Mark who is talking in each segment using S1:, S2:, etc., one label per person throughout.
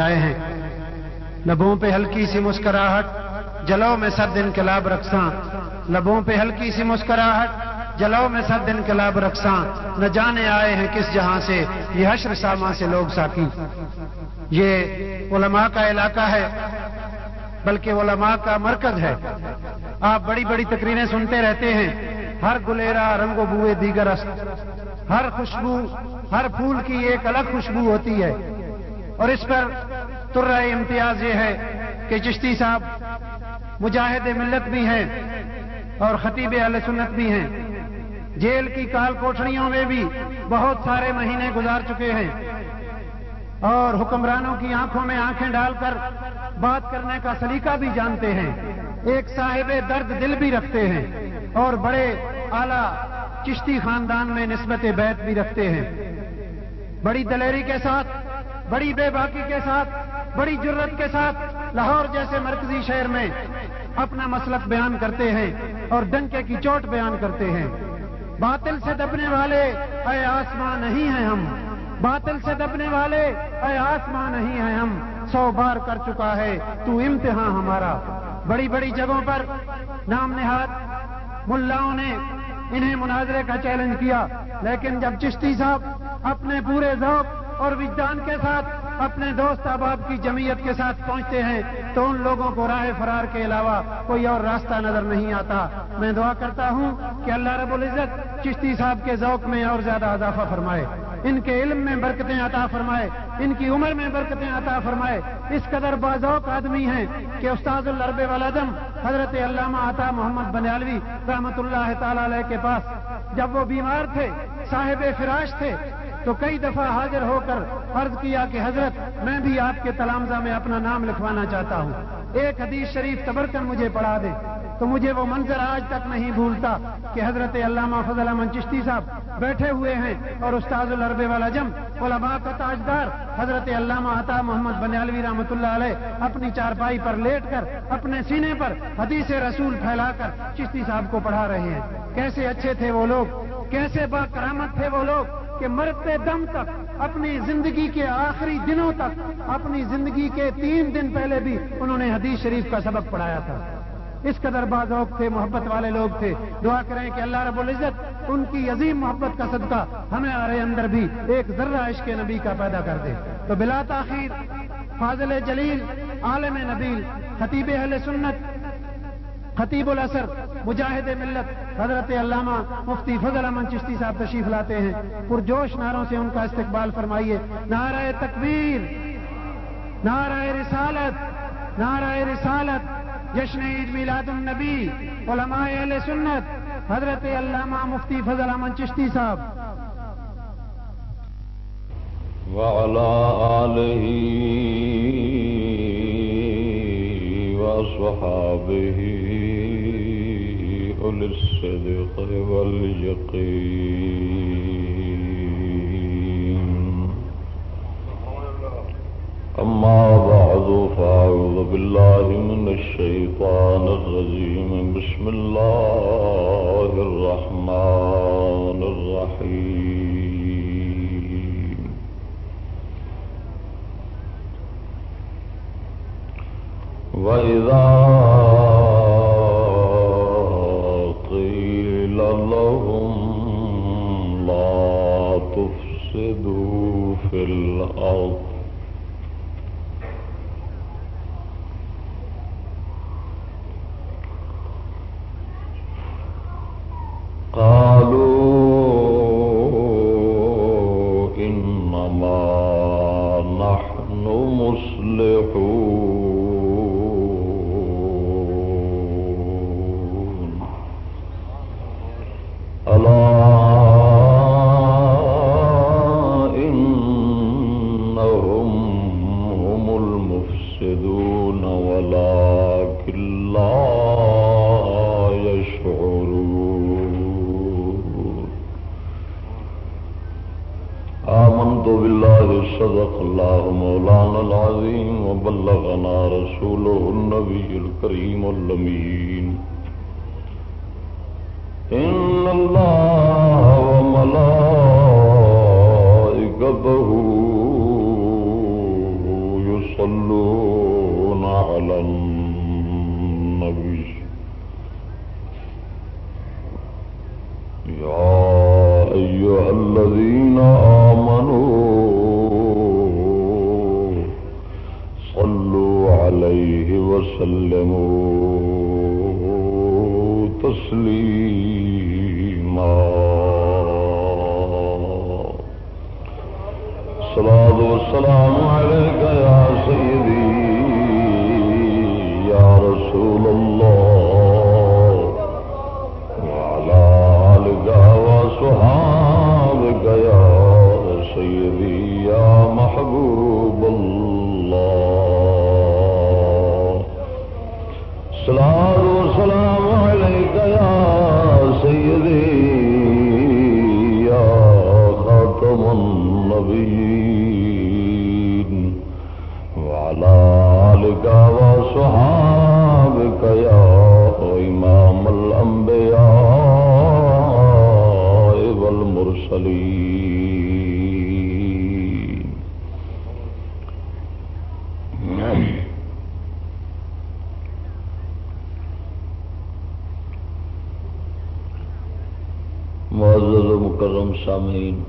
S1: آئے ہیں۔ لبوں پہ ہلکی سی مسکراہٹ جلو میں سب دن کلاب رکھساں۔ لبوں پہ ہلکی سی مسکراہٹ جلو میں سب دن کلاب رکھساں۔ نہ جانے آئے ہیں کس جہاں سے، یہ حشر ساما سے لوگ ساکی یہ علماء کا علاقہ ہے، بلکہ علماء کا مرکز ہے۔ آپ بڑی بڑی تقریریں سنتے رہتے ہیں۔ ہر گلیرا رنگ و بوئے دیگر است۔ ہر خوشبو، ہر پھول کی ایک الگ خوشبو ہوتی ہے۔ اور اس پر تر امتیاز یہ ہے کہ چشتی صاحب مجاہد ملت بھی ہیں اور خطیب اہل سنت بھی ہیں۔ جیل کی کال کوٹڑیوں میں بھی بہت سارے مہینے گزار چکے ہیں۔ اور حکمرانوں کی آنکھوں میں آنکھیں ڈال کر بات کرنے کا سلیقہ بھی جانتے ہیں۔ ایک صاحب درد دل بھی رکھتے ہیں اور بڑے اعلی چشتی خاندان میں نسبت بیت بھی رکھتے ہیں۔ بڑی دلیری کے ساتھ بڑی بے باکی کے ساتھ، بڑی جرت کے ساتھ لاہور جیسے مرکزی شہر میں اپنا مسلک بیان کرتے ہیں اور ڈنکے کی چوٹ بیان کرتے ہیں۔ باطل سے دبنے والے اے آسمان نہیں ہیں ہم۔ باطل سے دبنے والے اے آسمان نہیں ہیں ہم۔ سو بار کر چکا ہے تو امتحان ہمارا۔ بڑی بڑی جگہوں پر نام نہاد ملاؤں نے انہیں مناظرے کا چیلنج کیا۔ لیکن جب چشتی صاحب اپنے پورے ذوق اور وجدان کے ساتھ اپنے دوست احباب کی جمعیت کے ساتھ پہنچتے ہیں، تو ان لوگوں کو راہ فرار کے علاوہ کوئی اور راستہ نظر نہیں آتا۔ میں دعا کرتا ہوں کہ اللہ رب العزت چشتی صاحب کے ذوق میں اور زیادہ اضافہ فرمائے۔ ان کے علم میں برکتیں عطا فرمائے۔ ان کی عمر میں برکتیں عطا فرمائے۔ اس قدر بازوق آدمی ہیں کہ استاد الرب والدم حضرت علامہ عطا محمد بنیالوی رحمت اللہ تعالی علیہ کے پاس جب وہ بیمار تھے صاحب فراش تھے تو کئی دفعہ حاضر ہو کر فرض کیا کہ حضرت، میں بھی آپ کے تلامزہ میں اپنا نام لکھوانا چاہتا ہوں۔ ایک حدیث شریف تبر کر مجھے پڑھا دے۔ تو مجھے وہ منظر آج تک نہیں بھولتا کہ حضرت علامہ فضل امن چشتی صاحب بیٹھے ہوئے ہیں اور استاد الرب والا جم، علماء کا تاجدار حضرت علامہ عطا محمد بنیالوی رحمۃ اللہ علیہ اپنی چارپائی پر لیٹ کر، اپنے سینے پر حدیث رسول پھیلا کر چشتی صاحب کو پڑھا رہے ہیں۔ کیسے اچھے تھے وہ لوگ؟ کیسے با کرامت تھے وہ لوگ؟ کہ مرتے دم تک، اپنی زندگی کے آخری دنوں تک، اپنی زندگی کے تین دن پہلے بھی انہوں نے حدیث شریف کا سبق پڑھایا تھا۔ اس قدر بازوق تھے، محبت والے لوگ تھے۔ دعا کریں کہ اللہ رب العزت ان کی عظیم محبت کا صدقہ ہمیں آرے اندر بھی ایک ذرہ عشق نبی کا پیدا کر دے۔ تو بلا تاخیر، فاضل جلیل، عالم نبیل، خطیب اہل سنت خطیب الاثر مجاہد ملت، حضرت علامہ مفتی فضل امن چشتی صاحب تشریف لاتے ہیں۔ پرجوش نعروں سے ان کا استقبال فرمائیے۔ نعرہ تکبیر، نعرہ رسالت نعرہ رسالت، جشن عید میلاد النبی، علماء اہل سنت، حضرت علامہ مفتی فضل امن چشتی صاحب۔
S2: وعلى آله وصحابه للصدق واليقين. أما بعد فأعوذ بالله من الشيطان الرجيم. بسم الله الرحمن الرحيم. وإذا في الأرض. سامعین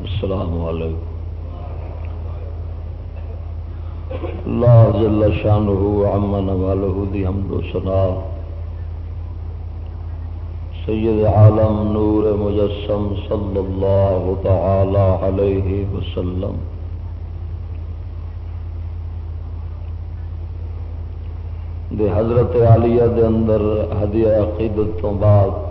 S2: السلام علیکم اللہ جل شانہ عمن والہ دی حمد و ثنا سید عالم نور مجسم صلی اللہ تعالی علیہ وسلم. دے حضرت عالیہ دے اندر ہدیہ عقیدت تو بعد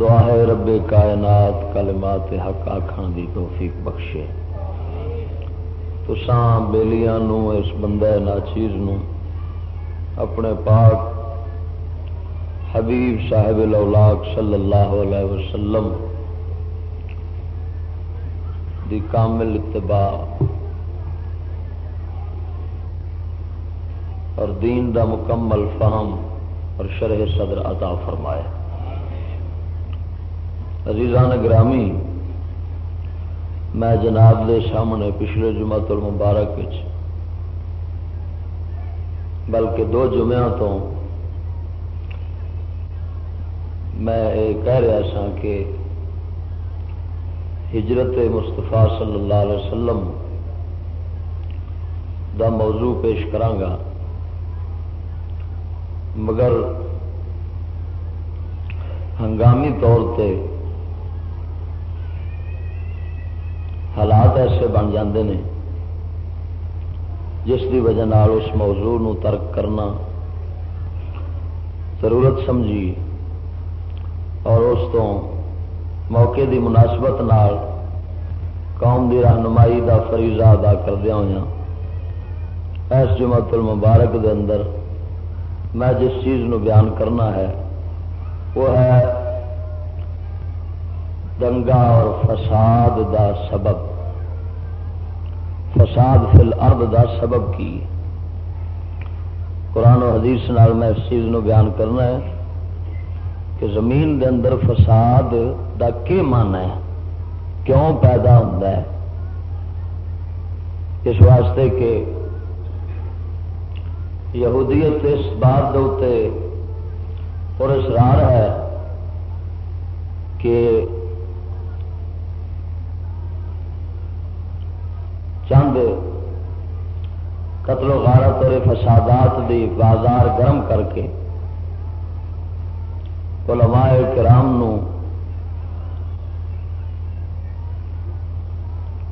S2: دعا ہے رب کائنات کلمات حق آخان دی توفیق بخشے۔ تو سام بیلیاں نو، اس بندہ ناچیز نو اپنے پاک حبیب صاحب الاولاق صلی اللہ علیہ وسلم دی کامل اتباع اور دین دا مکمل فہم اور شرح صدر عطا فرمائے۔ عزیزان گرامی، میں جناب دے سامنے پچھلے جمعت المبارک بلکہ دو جمعہ تو میں یہ کہہ رہا سا کہ ہجرت مستفا صلی اللہ علیہ وسلم دا موضوع پیش کرانگا۔ مگر ہنگامی طور پہ حالات ایسے بن جاندے نے جس کی وجہ نال اس موضوع نو ترک کرنا ضرورت سمجھی اور اس تو موقع دی مناسبت نال قوم دی رہنمائی دا فریضہ ادا کردیا ہوا اس جمعت المبارک دے اندر میں جس چیز نو بیان کرنا ہے، وہ ہے دنگا اور فساد دا سبب۔ فساد فی الارض دا سبب کی؟ قرآن و حدیث نال میں اس چیز نو بیان کرنا ہے کہ زمین دے اندر فساد دا کی من ہے؟ کیوں پیدا ہوتا ہے؟ اس واسطے کہ یہودیت اس بات دے اور اسرار ہے کہ چند قتل و غارت اور فسادات دی بازار گرم کر کے علماء کرام نو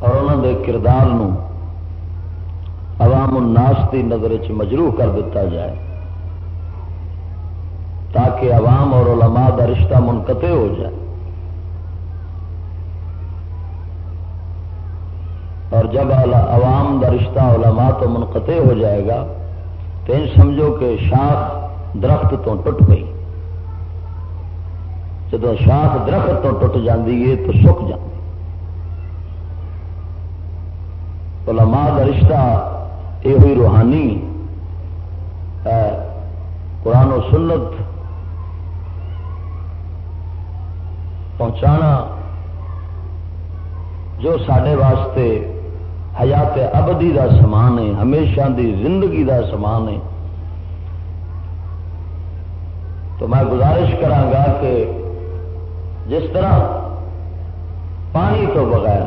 S2: اور انہوں دے کردار نو عوام الناس کی نظر چ مجروح کر دیتا جائے تاکہ عوام اور علماء دا رشتہ منقطع ہو جائے۔ اور جب عوام دا رشتہ علماء تو منقطع ہو جائے گا تو ان سمجھو کہ شاخ درخت تو ٹوٹ گئی۔ جب شاخ درخت تو ٹوٹ جاتی ہے تو سک جاتی علماء دا رشتہ یہ ہوئی روحانی ہے۔ قرآن و سنت پہنچانا
S3: جو سڈے واسطے حیات ابدی دا سامان ہے، ہمیشہ دی زندگی دا سامان ہے۔ تو میں گزارش گا کہ جس طرح پانی تو بغیر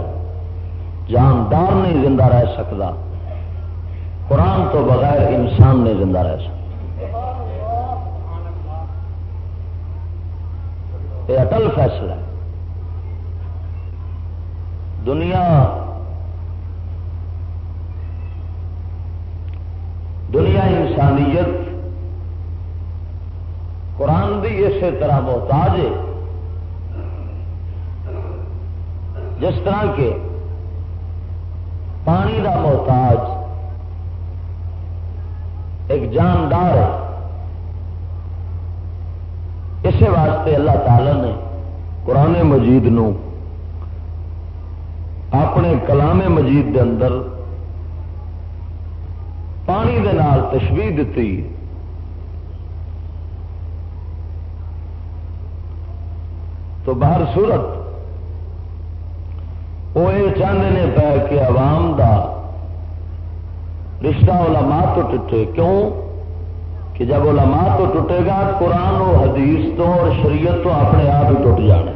S3: جاندار نہیں زندہ رہ سکتا، قرآن تو بغیر انسان نہیں زندہ رہ سکتا۔ یہ اٹل فیصلہ ہے۔ دنیا دنیا انسانیت قرآن بھی اسی طرح محتاج ہے۔ جس طرح کے پانی کا محتاج ایک جاندار ہے۔ اسی واسطے اللہ تعالی نے قرآن مجید نو اپنے کلام مجید دے اندر پانی دے نال تشبیح دیتی تو باہر صورت وہ یہ چاہتے ہیں پہ کہ عوام دا رشتہ علماء تو ٹوٹے۔ کیوں؟ کہ جب علماء تو ٹوٹے گا، قرآن و حدیث تو اور شریعت تو اپنے آپ ہی ٹوٹ جانا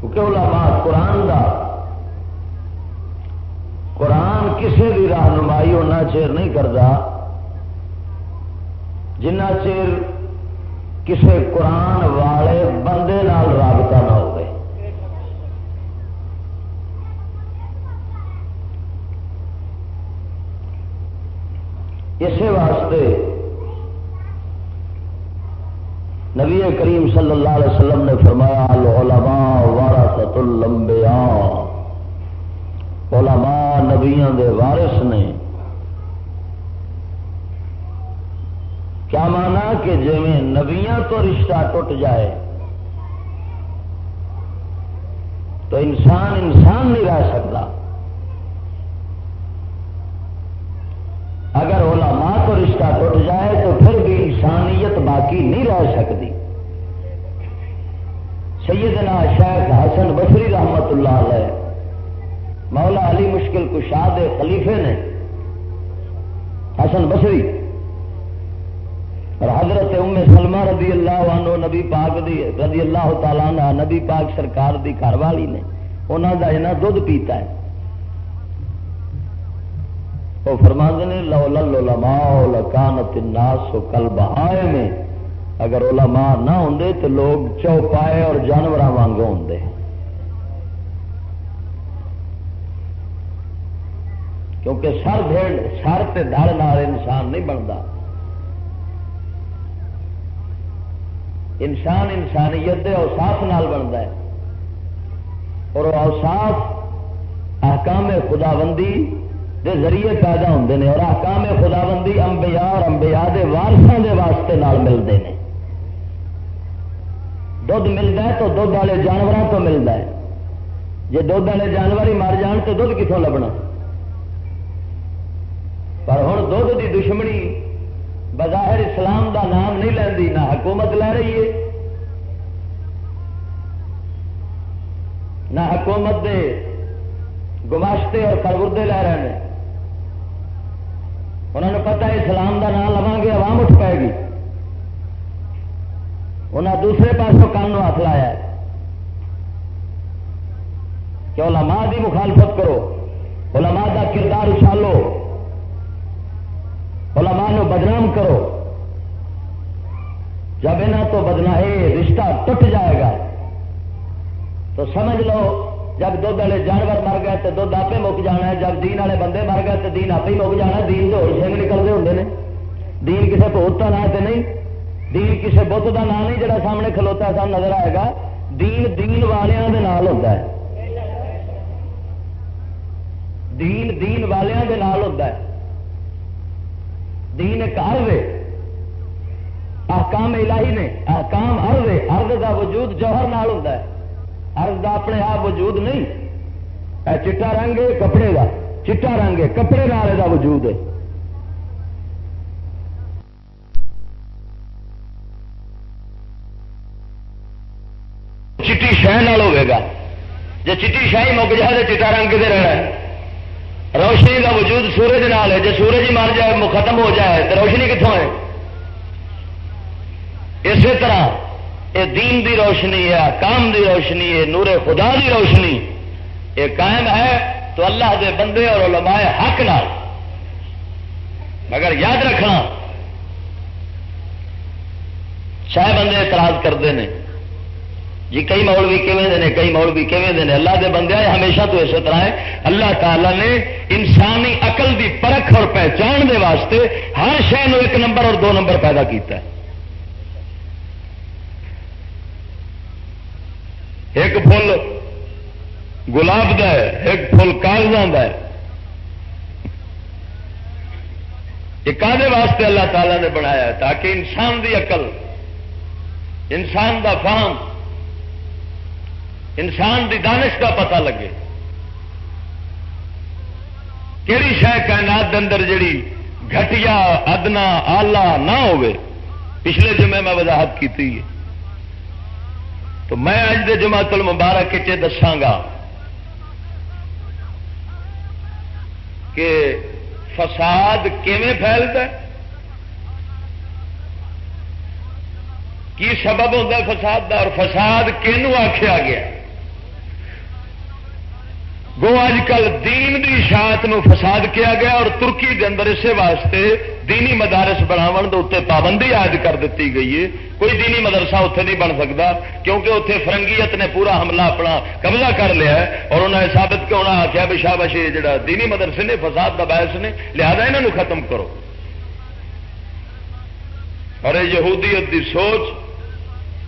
S3: کیونکہ علماء قرآن دا قرآن کسی بھی رہنمائی چیر نہیں کرتا جنہ چیر کسی قرآن والے بندے نال رابطہ نہ ہو اسی واسطے نبی کریم صلی اللہ علیہ وسلم نے فرمایا، العلماء وارثت الانبیاء۔ علماء نبیوں دے وارث نے۔ کیا مانا کہ جی نبیاں تو رشتہ ٹوٹ جائے؟ تو انسان انسان نہیں رہ سکتا۔ اگر علماء تو رشتہ ٹوٹ جائے تو پھر بھی انسانیت باقی نہیں رہ سکتی۔ سیدنا شیخ حسن بصری رحمت اللہ علیہ، مولا علی مشکل کشاد خلیفے نے، حسن بصری اور حضرت ام سلمہ رضی اللہ عنہ نبی پاک دی رضی اللہ تعالیٰ عنہ نبی پاک سرکار دی گھر والی نے انہوں کا جنا دھد پیتا ہے۔ وہ فرماند نے، لولا لولما لکانت الناس کل بہائے میں اگر علماء نہ ہوں تو لوگ چوپائے اور جانور وانگ ہوں کیونکہ سر بھیڑ سر تے دڑ انسان نہیں بنتا انسان انسانیت دے اوساف نال بنتا ہے۔ اور اوساف احکام خداوندی دے ذریعے پیدا ہوتے ہیں اور احکام خداوندی انبیاء اور انبیاء دے وارسوں دے واسطے نال ملتے ہیں دھد ملتا ہے تو دھد والے جانوروں تو ملتا ہے۔ جی دھد والے جانور ہی مر جان تو دھد کتوں لبنا؟ پر ہوں دھد کی دشمنی بظاہر اسلام دا نام نہیں لینی نہ حکومت لے رہی ہے۔ نہ حکومت دے گماشتے اور کروردے لے رہے ہیں۔ انہوں نے پتا اسلام دا نام لوا گے، عوام اٹھ پائے گی۔ انہیں دوسرے پاسوں کام ہاتھ لایا ہے۔ کہ علماء دی مخالفت کرو، علماء دا کردار اچھالو۔ علماء نو بدنام کرو۔ جب یہاں تو بدنا یہ رشتہ ٹوٹ جائے گا، تو سمجھ لو، جب دھد والے جانور مر گئے تو دھد آپ مک جانا ہے، جب دین والے بندے مر گئے تو دین آپ ہی مک جانا دین تو سنگ نکلتے ہوں نے۔ دین کسی بہت کا نام تو نہیں، دین کسی بت کا نام نہیں جڑا سامنے کھلوتا سب نظر آئے گا۔ دین دین والوں کے نال ہوتا ہے۔ دین دین والوں کے نال ہوتا ہے۔ دین ایک ارد ہے۔ احکام الہی نے، احکام ارد ہے۔ ارد کا وجود جوہر نال ہوتا ہے۔ ارد کا اپنے آپ وجود نہیں۔ اے چٹا رنگ ہے کپڑے کا چٹا رنگ ہے کپڑے نال کا وجود ہے۔ چٹی شہ نال جی چیٹی شاہی مک جائے تو چٹا رنگ کتنے رہنا ہے؟ روشنی کا وجود سورج نال ہے۔ جی سورج ہی مر جائے ختم ہو جائے، تو روشنی کتوں ہے؟ اسی طرح یہ دین دی روشنی ہے، کام دی روشنی ہے، نور خدا دی روشنی۔ یہ قائم ہے تو اللہ دے بندے اور علماء حق نال۔ مگر یاد رکھنا شاہ بندے اعتراض کرتے ہیں جی کئی مولوی کیویں نے، کئی مولوی کیویں نے۔ اللہ دے بندے ہمیشہ تو اسی طرح ہے۔ اللہ تعالی نے انسانی عقل دی پرکھ اور پہچان دے واسطے ہر شہر ایک نمبر اور دو نمبر پیدا کیتا ہے۔ ایک فل گلاب کا ہے، ایک فل کاغذوں کا ہے۔ یہ کالے واسطے اللہ تعالی نے بنایا تاکہ انسان دی عقل، انسان دا فام انسان دی دانش کا پتہ لگے۔ کہڑی شہ کائنات اندر جڑی گھٹیا، ادنا، آلہ نہ ہوئے پچھلے جمعے میں وضاحت کی تو میں اج دے جماعت المبارک کے دساگا کہ فساد کیویں پھیلتا ہے؟ کی سبب ہوتا ہے فساد کا اور فساد کینو آخیا گیا؟ گو اج کل دین دی شاعت نو فساد کیا گیا اور ترکی دے اندر اسے واسطے دینی مدارس بناو اتنے پابندی عائد کر دیتی گئی ہے۔ کوئی دینی مدرسہ اتنے نہیں بن سکتا کیونکہ اتنے فرنگیت نے پورا حملہ اپنا قبضہ کر لیا ہے اور انہوں نے ثابت آخیا بھی شاہ بشی جڑا دینی مدرسے نے، فساد کا باعث نے، لہذا انہوں ختم کرو۔ اور یہودیت دی سوچ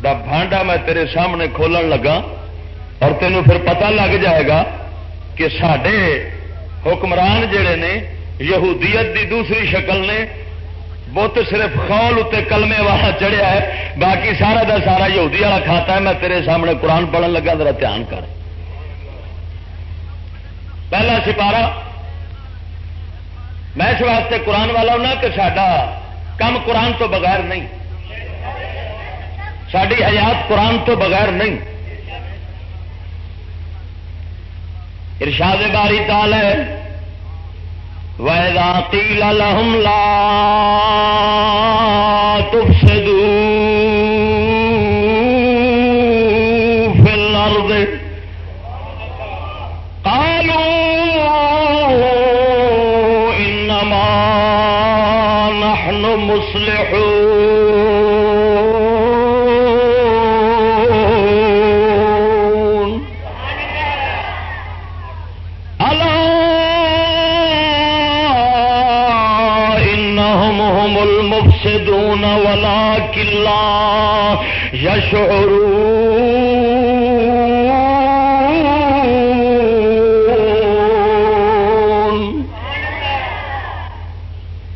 S3: دا بھانڈا میں تیرے سامنے کھولن لگا اور تینوں پھر پتہ لگ جائے گا کہ سڈے حکمران جڑے نے، یہودیت دی دوسری شکل نے، بت صرف خول اتنے کلمے والا چڑھیا ہے، باقی سارا دا سارا یہودی والا کھاتا ہے، میں تیرے سامنے قرآن پڑھن لگا، ذرا دھیان کر۔ پہلا سپارا میں اس واسطے قرآن والا ہونا کہ سڈا کم قرآن تو بغیر نہیں۔ ساری حیات قرآن تو بغیر نہیں۔ ارشاد باری تال ہے ویدا تیل لہم لا تفسدو فی الارض المفسدون ولكن لا يشعرون۔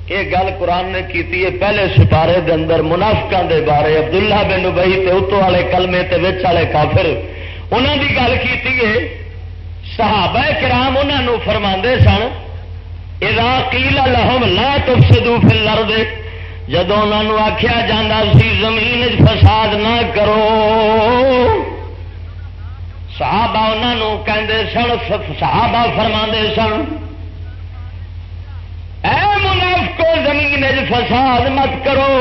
S3: یہ گل قرآن نے کی پہلے سپارے دے اندر منافقوں دے بارے، عبداللہ بن ابئی تے اتو والے کلمے تے وچ والے کافر انہوں دی گل کی صحابہ کرام انہوں فرما سن، اذا قیل لهم لا تفسدوا في الارض جدو انہوں آخیا جاتا سی زمین فساد نہ کرو۔ صحابہ انہوں کہندے سن، صحابہ فرما سن، اے منافقو زمین فساد مت کرو۔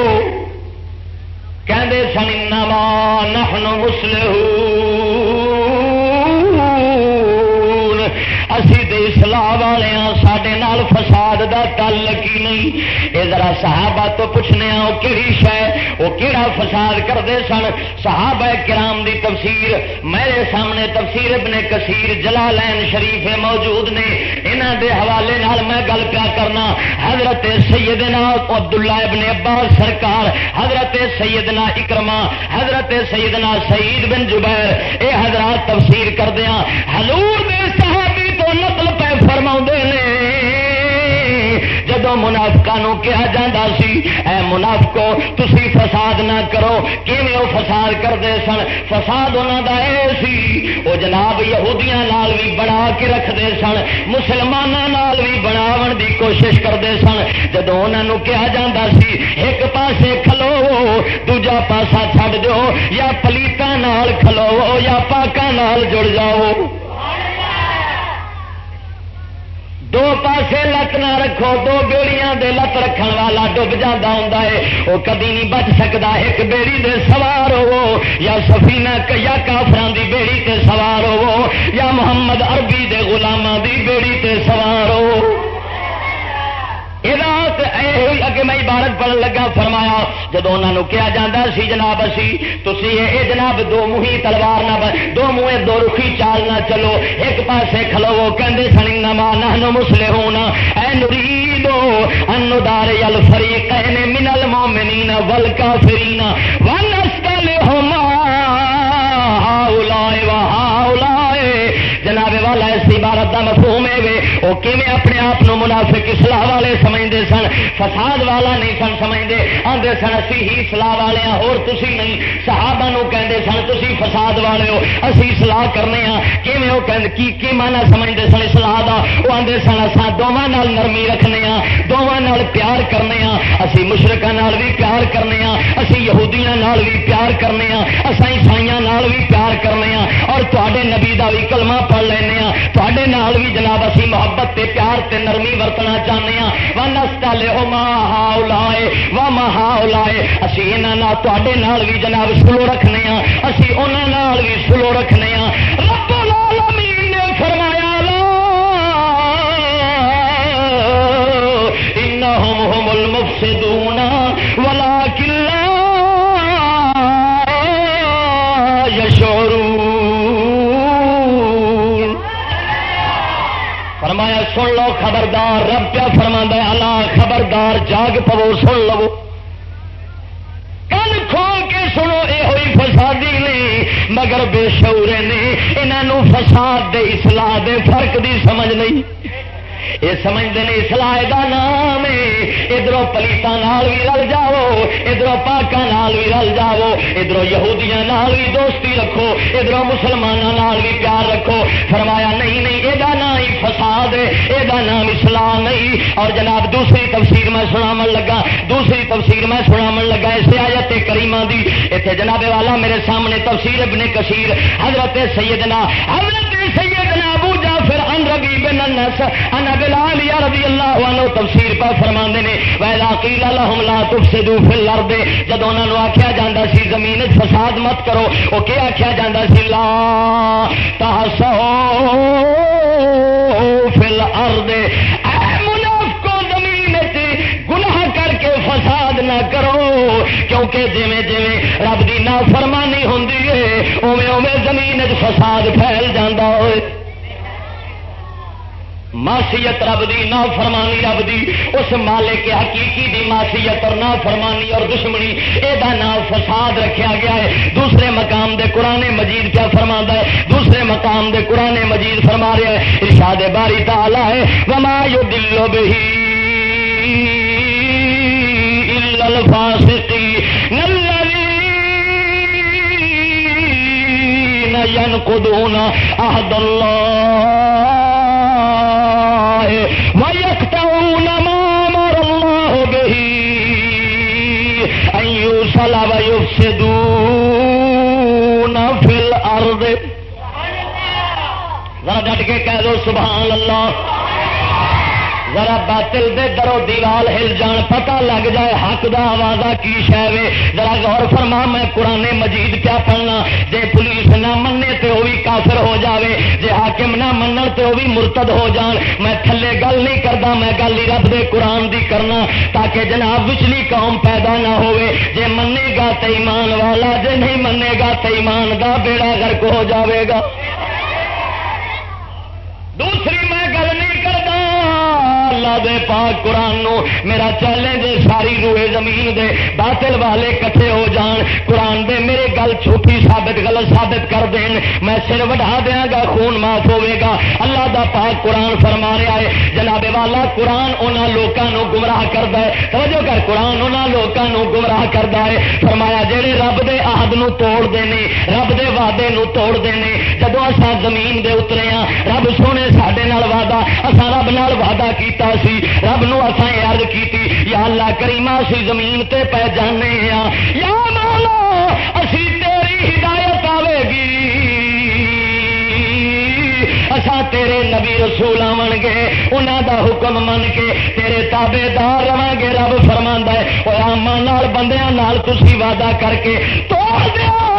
S3: کہندے سن، انما نحن مسلمون اسی دے اصلاح والے ہاں سڈے نال فساد دا تعلق ہی نہیں یہ ذرا صحابہ تو پوچھنے وہ کہڑی شہ وہ کہڑا فساد کرتے سن صحابہ کرام دی تفسیر میرے سامنے تفسیر ابن کثیر جلالین شریف موجود نے انہاں دے حوالے نال میں گل پیا کرنا حضرت سیدنا عبداللہ ابن عباس سرکار حضرت سیدنا اکرما حضرت سیدنا سعید بن جبیر اے حضرات تفسیر کردیا حضور دے صحابی تو نقل پہ فرما نے جدو منافقا کہا جا سی، اے منافقو، تسی فساد نہ کرو۔ کیویں وہ فساد کرتے سن؟ فساد انہوں کا یہ سی وہ جناب یہودیاں نال بھی بنا کے رکھتے سن مسلمانوں نال بھی بناو دی کوشش کرتے سن۔ جدو انہوں کہا جا سی، ایک پاسے کھلو، دوجا پاسا چھڈ دو یا پلیتاں کھلو، یا پاکاں نال جڑ جاؤ۔ دو پاسے لت نہ رکھو، دو بیڑیاں دے لت رکھن والا ڈب جانا ہوں وہ کدی نہیں بچ سکتا ایک بیڑی دے سوار ہو یا سفینہ یا کافران دی بیڑی تے سوار ہو یا محمد عربی دے غلامہ دی بیڑی تے سوار ہو اگے میں عبارت پڑھن لگا فرمایا جب انہوں کیا جاتا سی جناب اسی تھی یہ جناب دو منہی تلوار نہ دو منہ دو رخی چال نہ چلو ایک پاسے کھلو کہ سنی نما نہ مسلے ہونا اے نری دو ان دار یل فری کہنے منل مومنی نہ ول کا فری نہ ون جناب والا اس عبارت کا مفہوم ہے وہ کیون اپنے آپ منافق اسلح والے سمجھتے سن فساد والا نہیں سن سمجھتے آدھے سن اسی ہی سلاح والے ہاں اور تسی نہیں صحابہ نو کہندے سن تسی فساد والے ہو اسی سلاح کرنے ہاں کیویں وہ کی کی مانا سمجھتے سن اسلح دا وہ آدھے سن اساں دوواں نال نرمی رکھنے ہاں دوواں نال پیار کرنے ہاں اسی مشرکاں بھی پیار کرنے ہاں اسی یہودیاں بھی پیار کرنے ہاں اساں عیسائیاں بھی پیار کرنے ہاں اور تواڈے نبی دا بھی کلمہ پڑھ لینے ہاں تواڈے نال بھی جناب اسی محبت محبت تے پیار تے نرمی ورتنا چاہنے ہاں ونستا لے او ماہا لائے و ماہا لائے اسی یہاں نال بھی جناب سلو رکھنے ہاں۔ اسی انہوں بھی سلو رکھنے ہاں۔ رب سن لو، خبردار۔ رب کیا فرما الا خبردار، جاگ پو، سن لو۔ کن کھول کے سنو یہ ہوئی فسادی نے مگر بے شعورے نے انہوں فساد دے، اصلاح دے، فرق دی سمجھ نہیں۔ یہ سمجھتے ہیں اسلح کا نام ادھر پلیتوں بھی رل جاؤ ادھر پاکوں بھی رل جاؤ۔ ادھر یہودیاں بھی دوستی رکھو ادھر مسلمانوں بھی پیار رکھو۔ فرمایا، نہیں نہیں یہ نام ہی فساد یہ نام اسلام نہیں۔ اور جناب، دوسری تفسیر میں سناو لگا، دوسری تفسیر میں سناو لگا اس آیت کریمہ دی۔ اتنے جناب والا میرے سامنے تفسیر ابن کثیر، حضرت سیدنا حضرت سیدنا ربی بن النس بلال یا رضی اللہ عنہ تفسیر پا فرما نے ویلا قیل لهم لا تفسدوا في الارض جب انہوں نے آخیا جا سی، زمین فساد مت کرو وہ کیا آخیا جا سی، لا تاسو فی الارض فساد نہ کرو، کیونکہ جی جی رب کی نہ فرمانی ہوں اوے اوے زمین فساد پھیل جاتا ہوئے۔ ماسیت رب دی نہ فرمانی رب دی، اس مالک حقیقی دی ماسیت اور نہ فرمانی اور دشمنی یہ نام فساد رکھا گیا ہے۔ دوسرے مقام دے قرآن مجید کیا فرما ہے؟ دوسرے مقام دے قرآن مجید فرما رہا ہے۔ ارشاد باری تالا ہے، وما یو دلو بہی الفاسقی ينقضون عهد ما امر الله به ان ذرا ڈٹ کے کہہ دو سبحان اللہ۔ ذرا باطل دے درو دیوال ہل جان، پتہ لگ جائے حق دا آوازہ کی شہوے ذرا غور فرما، میں قرآن مجید کیا پڑھنا؟ جے پولیس نہ مننے تے وہ بھی کافر ہو جاوے، جے حاکم نہ منن تے وہ بھی مرتد ہو جان۔ میں تھلے گل نہیں کردا، میں گل ہی رب دے قرآن دی کرنا، تاکہ جناب وچلی قوم پیدا نہ ہوئے جے منے گا تے ایمان والا، جے نہیں منے گا تے ایمان دا بیڑا غرق ہو جاوے گا۔ اللہ دے پاک قرآن نو، میرا چیلنج ساری روئے زمین دے۔ باطل والے کٹھے ہو جان۔ قرآن دے میرے گل چھوٹی ثابت، غلط ثابت کر دین۔ میں سر وڈا دیا گا، خون معاف ہوے گا۔ اللہ دا پاک قرآن فرما رہا ہے، جناب والا، قرآن انہوں لوگوں گمراہ کرتا ہے۔ توجہ کر، قرآن انہوں لوگوں گمراہ کرتا ہے۔ فرمایا جہے رب دے آہد نو توڑ دینے رب دے وعدے نو توڑ دینے جب اصا زمین دے اترے ہاں رب سونے سڈے وعدہ اصا رب نال وعدہ کیتا سی، رب نو ارد کی یا اللہ کریما سی زمین تے پہ جانے ہاں۔ یا مولا، اسی تیری ہدایت آئے گی۔ اسا تیرے نبی رسول آن گے انہوں دا حکم من کے تیرے تابے دار رہا گے۔ رب فرما ہے وہ آما بندیاں تھی وعدہ کر کے توڑ دیا۔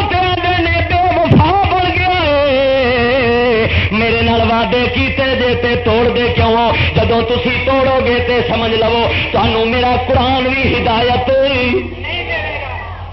S3: میرے نال وعدے کیتے جے تے توڑ دے کیوں جدو تسی توڑو گے تے سمجھ لو تمہوں میرا قرآن بھی ہدایت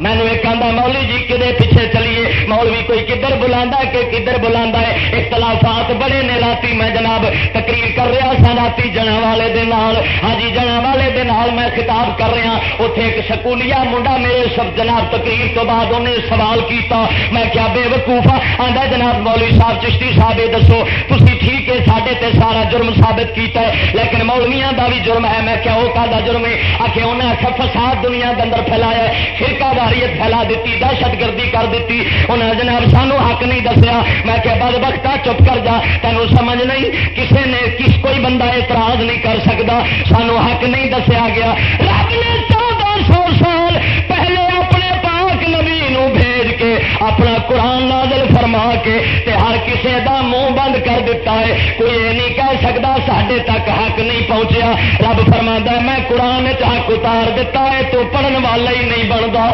S3: مینو ایک آدھا مولی جی کدے پیچھے چلیے؟ مولوی کوئی کدھر بلا کہ کدھر بلا ہے؟ اختلافات بڑے نے رات میں جناب تقریر کر رہا سا رات جنا والے دن ہاں جی جنا والے دن میں خطاب کر رہا۔ اتنے ایک سکولیا منڈا میرے سب جناب تقریر تو بعد انہیں سوال کیتا۔ میں کیا بے وقوفا ہاں؟ آدھا جناب مولوی صاحب، چشتی صاحب، یہ دسو تھی ٹھیک ہے سارے تے سارا جرم ثابت کیتا ہے، لیکن مولویا کا بھی جرم ہے۔ میں کیا وہ کا جرم ہے؟ آ کے انہیں فساد دنیا کے اندر پھیلایا فرقہ واریت پھیلا دیتی، دہشت گردی کر دیتی۔ انہیں جناب سانو حق نہیں دسیا۔ میں کہ بد بختا چپ کر جا۔ تینوں سمجھ نہیں کسی نے کس کوئی بندہ اعتراض نہیں کر سکتا سانو حق نہیں دسیا گیا۔ رب نے چودہ سو سال پہلے اپنے پاک نبی نو بھیج کے اپنا قرآن نازل فرما کے تے ہر کسی دا منہ بند کر دیتا ہے۔ کوئی یہ نہیں کہہ سکتا سڈے تک حق نہیں پہنچیا۔ رب فرما میں قرآن حق اتار دیتا ہے، تو پڑھن والا ہی نہیں بنتا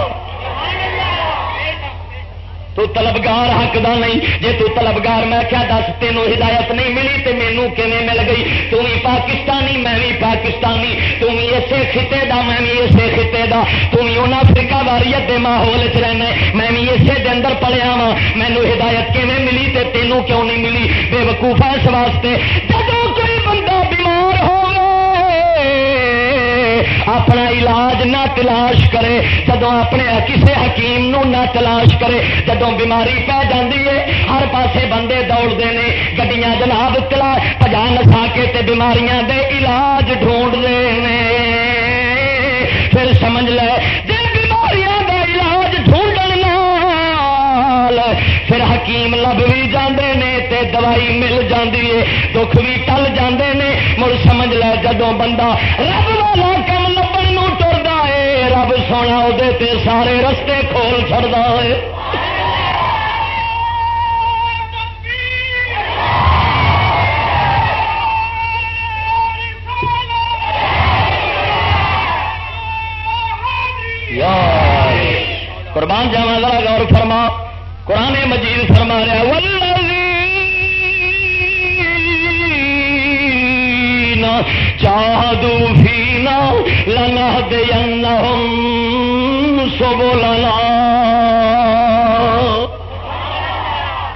S3: تو طلبگار حق دا نہیں۔ جے تو طلبگار میں کیا دس، تینوں ہدایت نہیں ملی تو مینو کیون مل گئی؟ تم ہی پاکستانی، میں بھی پاکستانی۔ تم ہی اسے خطے دا، میں بھی اسے خطے دا۔ تم ہی انہیں افریقہ واریت کے ماحول چ رہنا میں بھی اسے دے اندر پڑھیا وا مینو ہدایت کیون ملی تے تینوں کیوں نہیں ملی؟ بے وقوفا اس واسطے۔ اپنا علاج نہ تلاش کرے جدو اپنے کسی حکیم نو نہ تلاش کرے جدو بیماری پی جاتی ہے، ہر پاسے بندے دوڑتے ہیں، گڈیاں جناب تلا پجا نسا کے تے بیماریاں دے علاج ڈھونڈتے ہیں۔ پھر سمجھ لے بیماریاں دا علاج ڈھونڈن پھر حکیم لب بھی جاندے نے تے دوائی مل جاندی ہے، دکھ بھی ٹل جاندے نے۔ مڑ سمجھ لے جدو بندہ رب والا رب سونا وہ سارے رستے کھول چڑتا ہے قربان جاوا ذرا غور فرما۔ قرآن مجید فرما رہا چاہدو فینا لنا دیا سو بولنا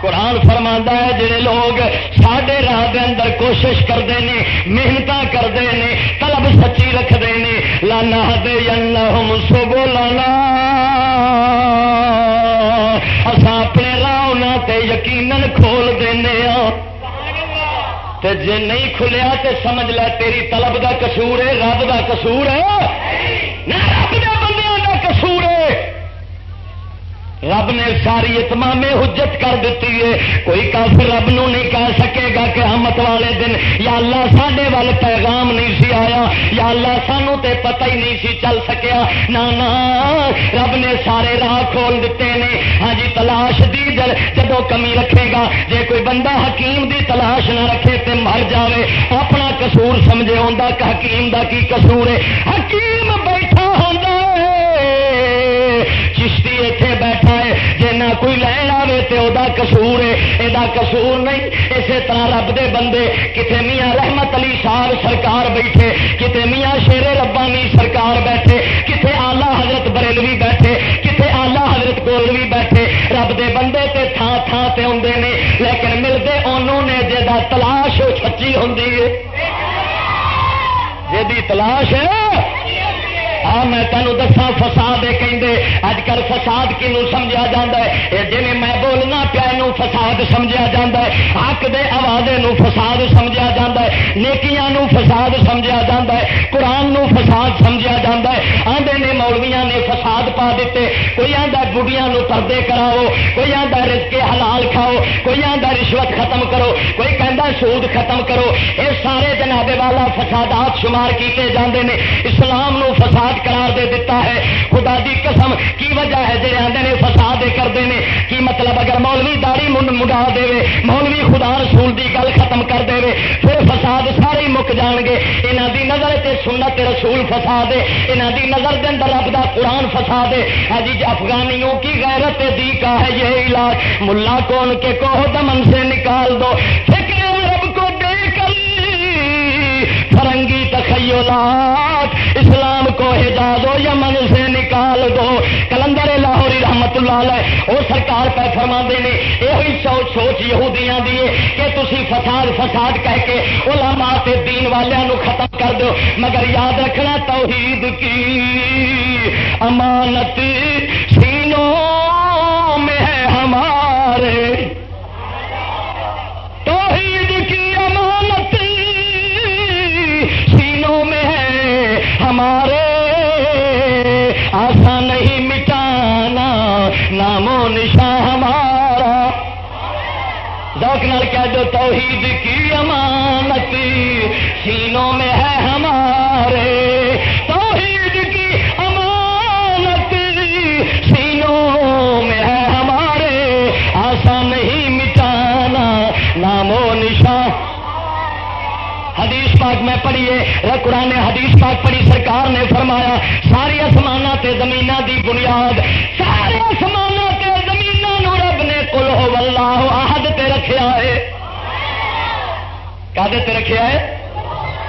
S3: قرآن فرما ہے، جڑے لوگ سڈے راہ دے اندر کوشش کرتے ہیں محنت کرتے ہیں طلب سچی رکھتے ہیں لانا دے ہم سو بولنا اصا اپنے راہ تے یقیناً کھول دینا ہاں۔ تے جے نہیں کھلیا تے سمجھ لے تیری طلب دا قصور ہے، رب دا قصور ہے۔ رب نے ساری اتمام حجت کر دیتی ہے۔ کوئی کافر رب نو نہیں کہہ سکے گا کہ ہمت والے دن، یا اللہ ساڈے وال پیغام نہیں سی آیا، یا اللہ سانو تے پتہ ہی نہیں سی چل سکیا۔ نہ رب نے سارے راہ کھول دیتے ہیں ہاں جی تلاش دی دل جدو کمی رکھے گا، جے کوئی بندہ حکیم دی تلاش نہ رکھے تے مر جاوے، اپنا قصور سمجھے ہوندا کہ حکیم دا کی قصور ہے؟ حکیم بیٹھا چشتی اتنے بیٹھا ہے جی نہ کوئی لین آئے تو وہ کسور ہے۔ یہ کسور نہیں اسی طرح رب دے بندے کتنے میاں رحمت علی صاحب سرکار بیٹھے کتنے میاں شیر ربانی سرکار بیٹھے کتنے آلہ حضرت بریلوی بیٹھے کتنے آلہ حضرت گولوی بیٹھے۔ رب دے بندے تے تھان تھان سے آتے ہیں لیکن ملتے انہوں نے جا تلاش سچی ہوں جی تلاش ہے۔ ہاں میں تینوں دسا فساد کہیں اج کل فساد کنو سمجھا جا ہے؟ جی میں بولنا پیا فساد سمجھا جا ہے۔ حق دے آوازے فساد سمجھا جا ہے۔ نیکیاں فساد سمجھا جا ہے۔ قرآن نو فساد سمجھا جا ہے۔ آدھے نے مولویا نے فساد پا دیتے کوئی آدھا بڑھیا پردے کراؤ۔ کوئی آدھا رس کے حلال کھاؤ۔ کوئی آدھا رشوت ختم کرو۔ کوئی کہہ سود ختم کرو۔ یہ سارے جنابے والا فسادات شمار کیتے جاندے نے۔ اسلام نو فساد قرار دے دیتا ہے۔ خدا دی قسم، کی وجہ ہے جی آدھے نے فساد کرتے ہیں کی مطلب اگر مولوی داڑی منڈا دے مولوی خدا رسول دی گل ختم کر دے پھر فساد سارے مک جان گے۔ یہاں دی نظر سے سنت رسول فساد ہے۔ یہاں دی نظر دے اندر رب دا قرآن فساد ہے۔ ہاں جی، افغانیوں کی غیرت دی کا ہے یہ علاج۔ ملا کون کے کو دمن سے نکال دو۔ فکر رب کو دے کر۔ فرنگی تخیلات۔ اسلام کو حجاز و یمن سے نکال دو۔ کلندر لاہوری رحمت اللہ علیہ، وہ سرکار پہ فرما دے نے یہ سوچ سوچ یہودیاں دیے کہ تسی فساد فساد کہہ کے علماء تے دین والوں ختم کر دو۔ مگر یاد رکھنا توحید کی۔ امانت سینوں میں ہے ہمارے۔ ہمارے آسا نہیں مٹانا، نامو و نشان ہمارا۔ ذوق نال جو دو، توحید کی امانت، سینوں میں ہے ہمارے۔ قرآن حدیث پاک پڑھی سرکار نے فرمایا، ساری آسمان تے زمین دی بنیاد، سارے آسمان تے زمین رب نے کل ہو آہد تے رکھیا ہے۔ کدے تے رکھیا ہے؟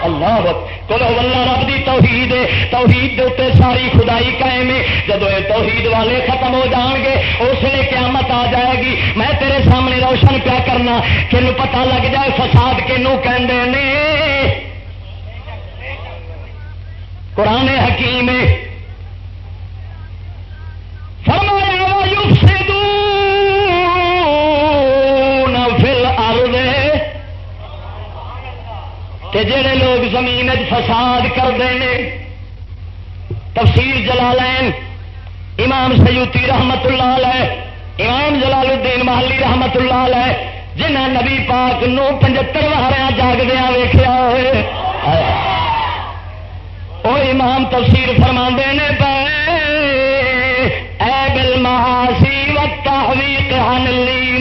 S3: اللہ کل ہو واللہ رب دی توحید ہے۔ توحید دے اتنے ساری خدائی قائم ہے۔ جب یہ توحید والے ختم ہو جان گے، اس لیے قیامت آ جائے گی۔ میں تیرے سامنے روشن کیا کرنا کہ پتہ لگ جائے فساد کنو کہندے نے قرآن حکیم کہ جڑے لوگ زمین فساد کرتے ہیں۔ تفسیر جلالین، امام سیوتی رحمت اللہ علیہ، امام جلال الدین محلی رحمت اللہ علیہ جنہ نبی پاک نو پچہتر واریا جاگدیا ویخیا ہوئے۔ وہ امام تفسیر فرما نے پے اے بل مہاسی وقت ہوئی کہن لی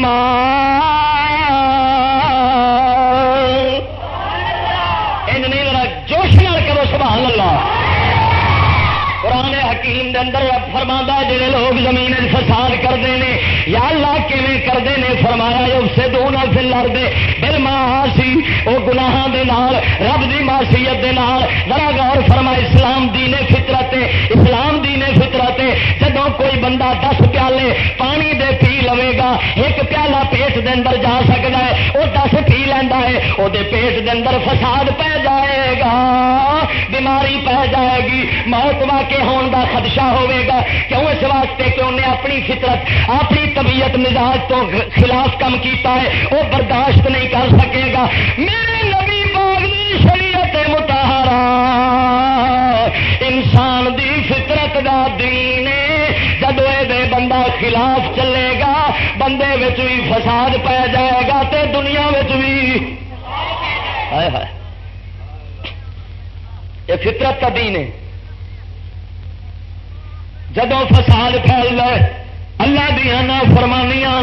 S3: جوش نال کرو سبحان اللہ۔ قرآن حکیم دے اندر فرما جڑے لوگ زمین فساد کرتے ہیں یا اللہ کیویں کرتے ہیں فرمایا جو سے دونوں فلر دے بل ماسی وہ گناہ دے نال، رب دی معصیت دے نال۔ ذرا غور فرما، اسلام دین فطرت اسلام دین فطرت جدو کوئی بندہ دس پیالے پانی دے پی لوے گا، ایک پیالہ پیٹ دے اندر جا سکتا ہے۔ وہ دس پی لینا ہے وہ پیٹ دے اندر فساد پہ جائے گا، بیماری پہ جائے گی۔ موت واقع ہون کا خدشہ ہوے گا۔ کیوں اس واسطے کہ انہیں اپنی فطرت، اپنی طبیعت، مزاج تو خلاف کم کیتا ہے، وہ برداشت نہیں کر سکے گا۔ میرے نبی باغی شریعت متحرا انسان دی فطرت دا دین خلاف چلے گا، بندے بھی فساد پی جائے گا تے دنیا بھی یہ فطرت کا دین ہے۔ جدو فساد پھیل رہے اللہ دیا فرمانیاں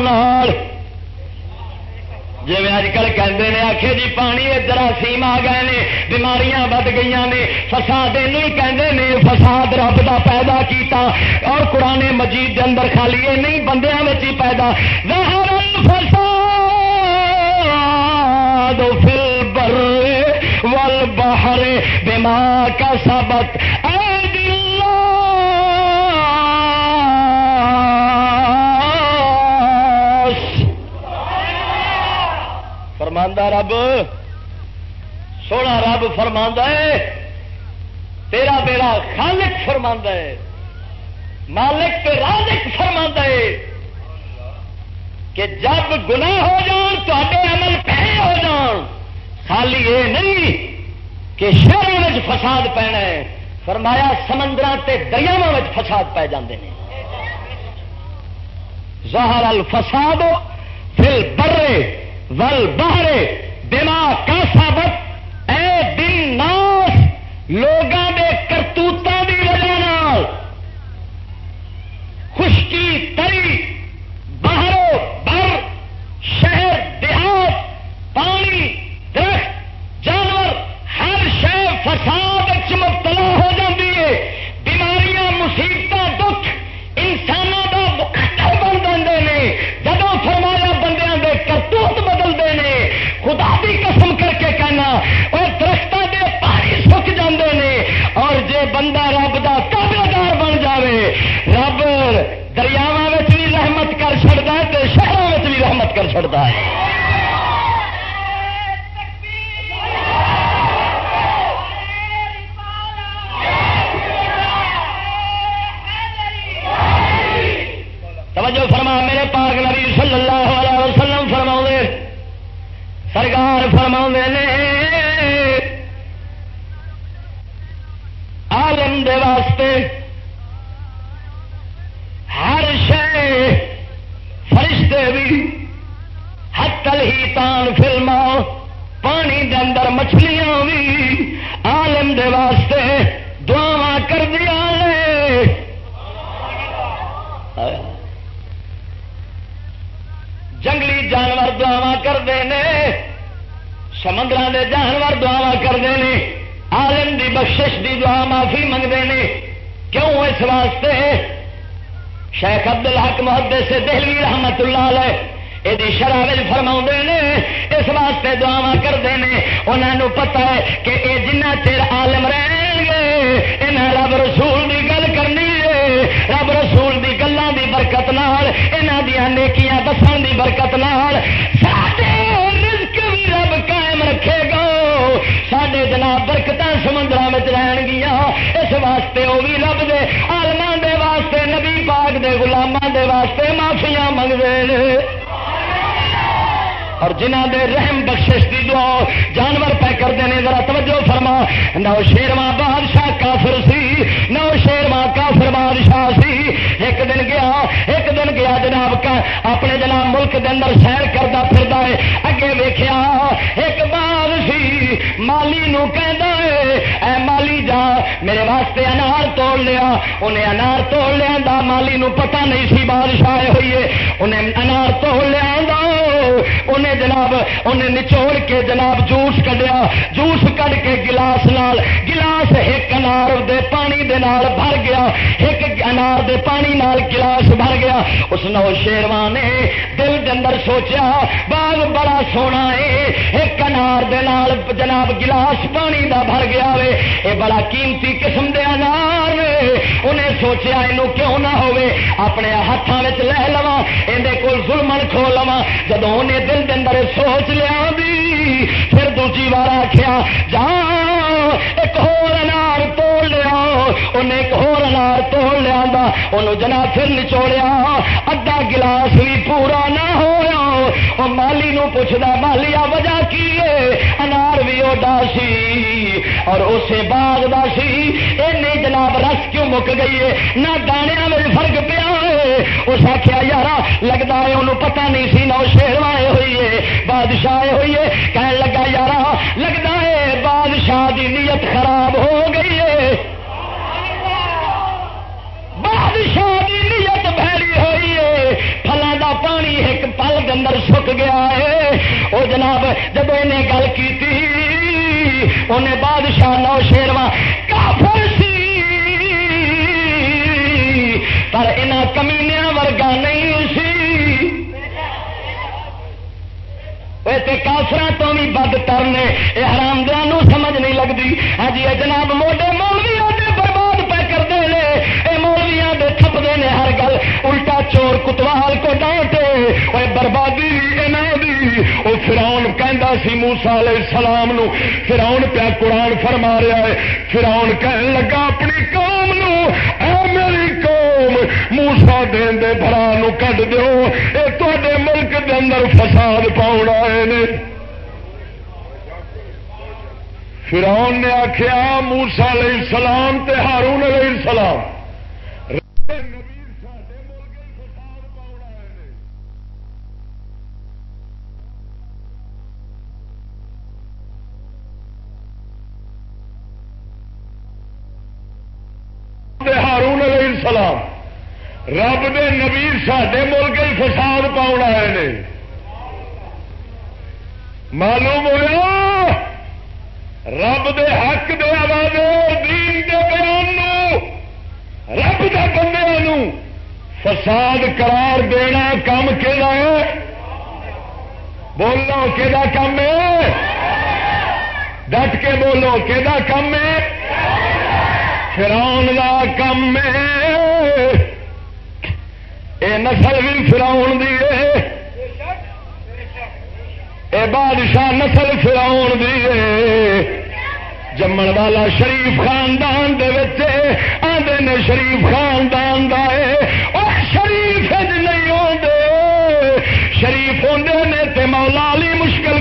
S3: جی اج کل کہتے ہیں آخے جی پانی ادھر سیم آ گئے نے، بیماریاں بد گئی نے، فساد یہ کہتے ہیں فساد رب کا پیدا کیتا اور قرآن مجید کے اندر خالی یہ نہیں، بندیاں ہی پیدا۔ فساد فل بر ول باہر بیمار کا سبق فرماندہ رب۔ سونا رب فرما ہے۔ تیرا بیڑا خالق فرما ہے۔ مالک کے رازق فرما ہے۔ کہ جب گناہ ہو جان تے عمل پہ ہو جان۔ خالی یہ نہیں کہ شہروں میں فساد پینا ہے۔ فرمایا سمندر تے دریاوا فساد پی جاندے ہیں زہر الفساد فل برے ول بہرے، دماغ کا سابت اے دن ناس لوگوں کے کرتوتوں کی وجہ خشکی تری دریا بھی رحمت کر چڑتا ہے تو شہروں میں بھی رحمت کر چڑتا ہے۔ توجہ فرما، میرے پاک نبی صلی اللہ علیہ وسلم فرما سرکار فرما نے آلم دے واسطے بھی ہتل ہی تان فلم پانی دے اندر مچھلیاں بھی عالم دے واسطے دعا کر دیا جنگلی جانور دعوا کرتے ہیں سمندر کے جانور دعوا کرتے ہیں آلم دی بخشش دی دعا معافی منگتے ہیں کیوں اس واسطے؟ شیخ ابد الحق محدے سے دہلی رحمت اللہ علیہ یہ شرح فرما نے، اس واسطے دعوا کرتے ہیں انہوں پتا ہے کہ یہ جنہ چر آلم رہن گے انہیں رب رسول کی گل کرنی ہے۔ رب رسول کی گلوں کی برکت نال یہاں دیا نیکیاں دسن کی برکت نال رزق بھی رب قائم رکھے گا۔ سڈے جناب برکت سمندر میں رہن گیا اس واسطے وہ بھی رب دے آلما واسطے نبی پاک دے گلاموں دے واسطے معافیا منگتے اور جنہ دے رحم بخشش کی دعا جانور پہ کرتے ہیں، ذرا توجہ فرما۔ نو شیرواں بادشاہ کافر سی، نو شیرواں کافر بادشاہ سی۔ ایک دن گیا، ایک دن گیا جناب کا، اپنے جناب ملک کے اندر سیر کرتا پھر ہے۔ اگے ویخیا ایک باغ سی، مالی نو ہے، اے مالی جا میرے واسطے انار توڑ لیا، انہیں انار توڑ لیا مالی نو پتہ نہیں سی بادشاہ ہوئی ہے، انہیں انار توڑ لیا انہیں جناب انہیں نچوڑ کے جناب جوس کڈیا، جوس کڈ کے گلاس نال، گلاس ایک انار دے پانی دے نال بھر گیا، ایک انار دے پانی نال گلاس بھر گیا۔ اس نو شیروان نے دل دے اندر سوچا باغ بڑا سونا ہے ایک انار دے نال جناب گلاس پانی دا بھر گیا وے۔ اے بڑا قیمتی قسم دے انار انہیں سوچا یہ کیوں نہ ہوئے اپنے ہاتھوں میں لے لوا اندر کوئی ظلمن کھو لوا جب انہیں دل دن اندر سوچ لیا بھی، پھر دوسری بار آخیا جا، ایک انار توڑ لیا۔ انہیں ایک انار توڑ لیا انہوں جنا پھر نچوڑیا، ادا گلاس بھی پورا نہ ہوا مالی نو پوچھتا مالی، آ وجہ کی ہے؟ انار بھی اڈا سی۔ اور اسے باغ دا سی۔ این جناب رس کیوں مک گئی ہے؟ نہ دانیا میں فرق پیا اس آخیا یار لگتا ہے انہوں پتہ نہیں سی نہ شیروائے ہوئی ہے، بادشاہ ہوئی ہے، کہنے لگا یار لگتا ہے بادشاہ کی نیت خراب ہو گئی ہے. بادشاہ کی نیت بھڑی ہوئی ہے فلاں کا پانی ایک پل کے اندر سک گیا ہے۔ وہ جناب، جب انہیں گل کی انہیں بادشاہ نو شیرواں کافر سی۔ پر انہیں کمینیا کافر تو بھی بد کرنے یہ حرام دیا سمجھ نہیں لگتی ہاں جی جناب موڈے مولوی برباد پہ کرتے ہیں یہ مولویا دے تھپتے ہیں ہر گل الٹا چور کتوال کو ڈانٹے وہ بربادی وہ فراؤن کہہ سی موسا علیہ السلام نو فراؤن پیا قرآن فرما رہا ہے فراؤن کہن لگا اپنی موسا دین دے برا نو کٹ دو یہ تے ملک دے اندر فساد پاؤن آئے نے۔ فراؤن نے آخیا موسا علیہ السلام تے ہارون علیہ السلام۔ رب دے نبی سڈے ملک ہی فساد پاؤ آئے نے۔ معلوم ہوا رب دے حق دے آواز دین دے بیان رب دے بندے فساد قرار دینا کام کہ بولو کہ کام ہے؟ ڈٹ کے بولو کہ کام ہے؟ فراؤن کا کم ہے۔ اے نسل بھی فراؤن دی اے۔ بادشاہ نسل فراؤن دی جمن والا شریف خاندان دے آدھے نے شریف خاندان دا ہے اور شریف نہیں آتے شریف آدھے نے تے مولا علی مشکل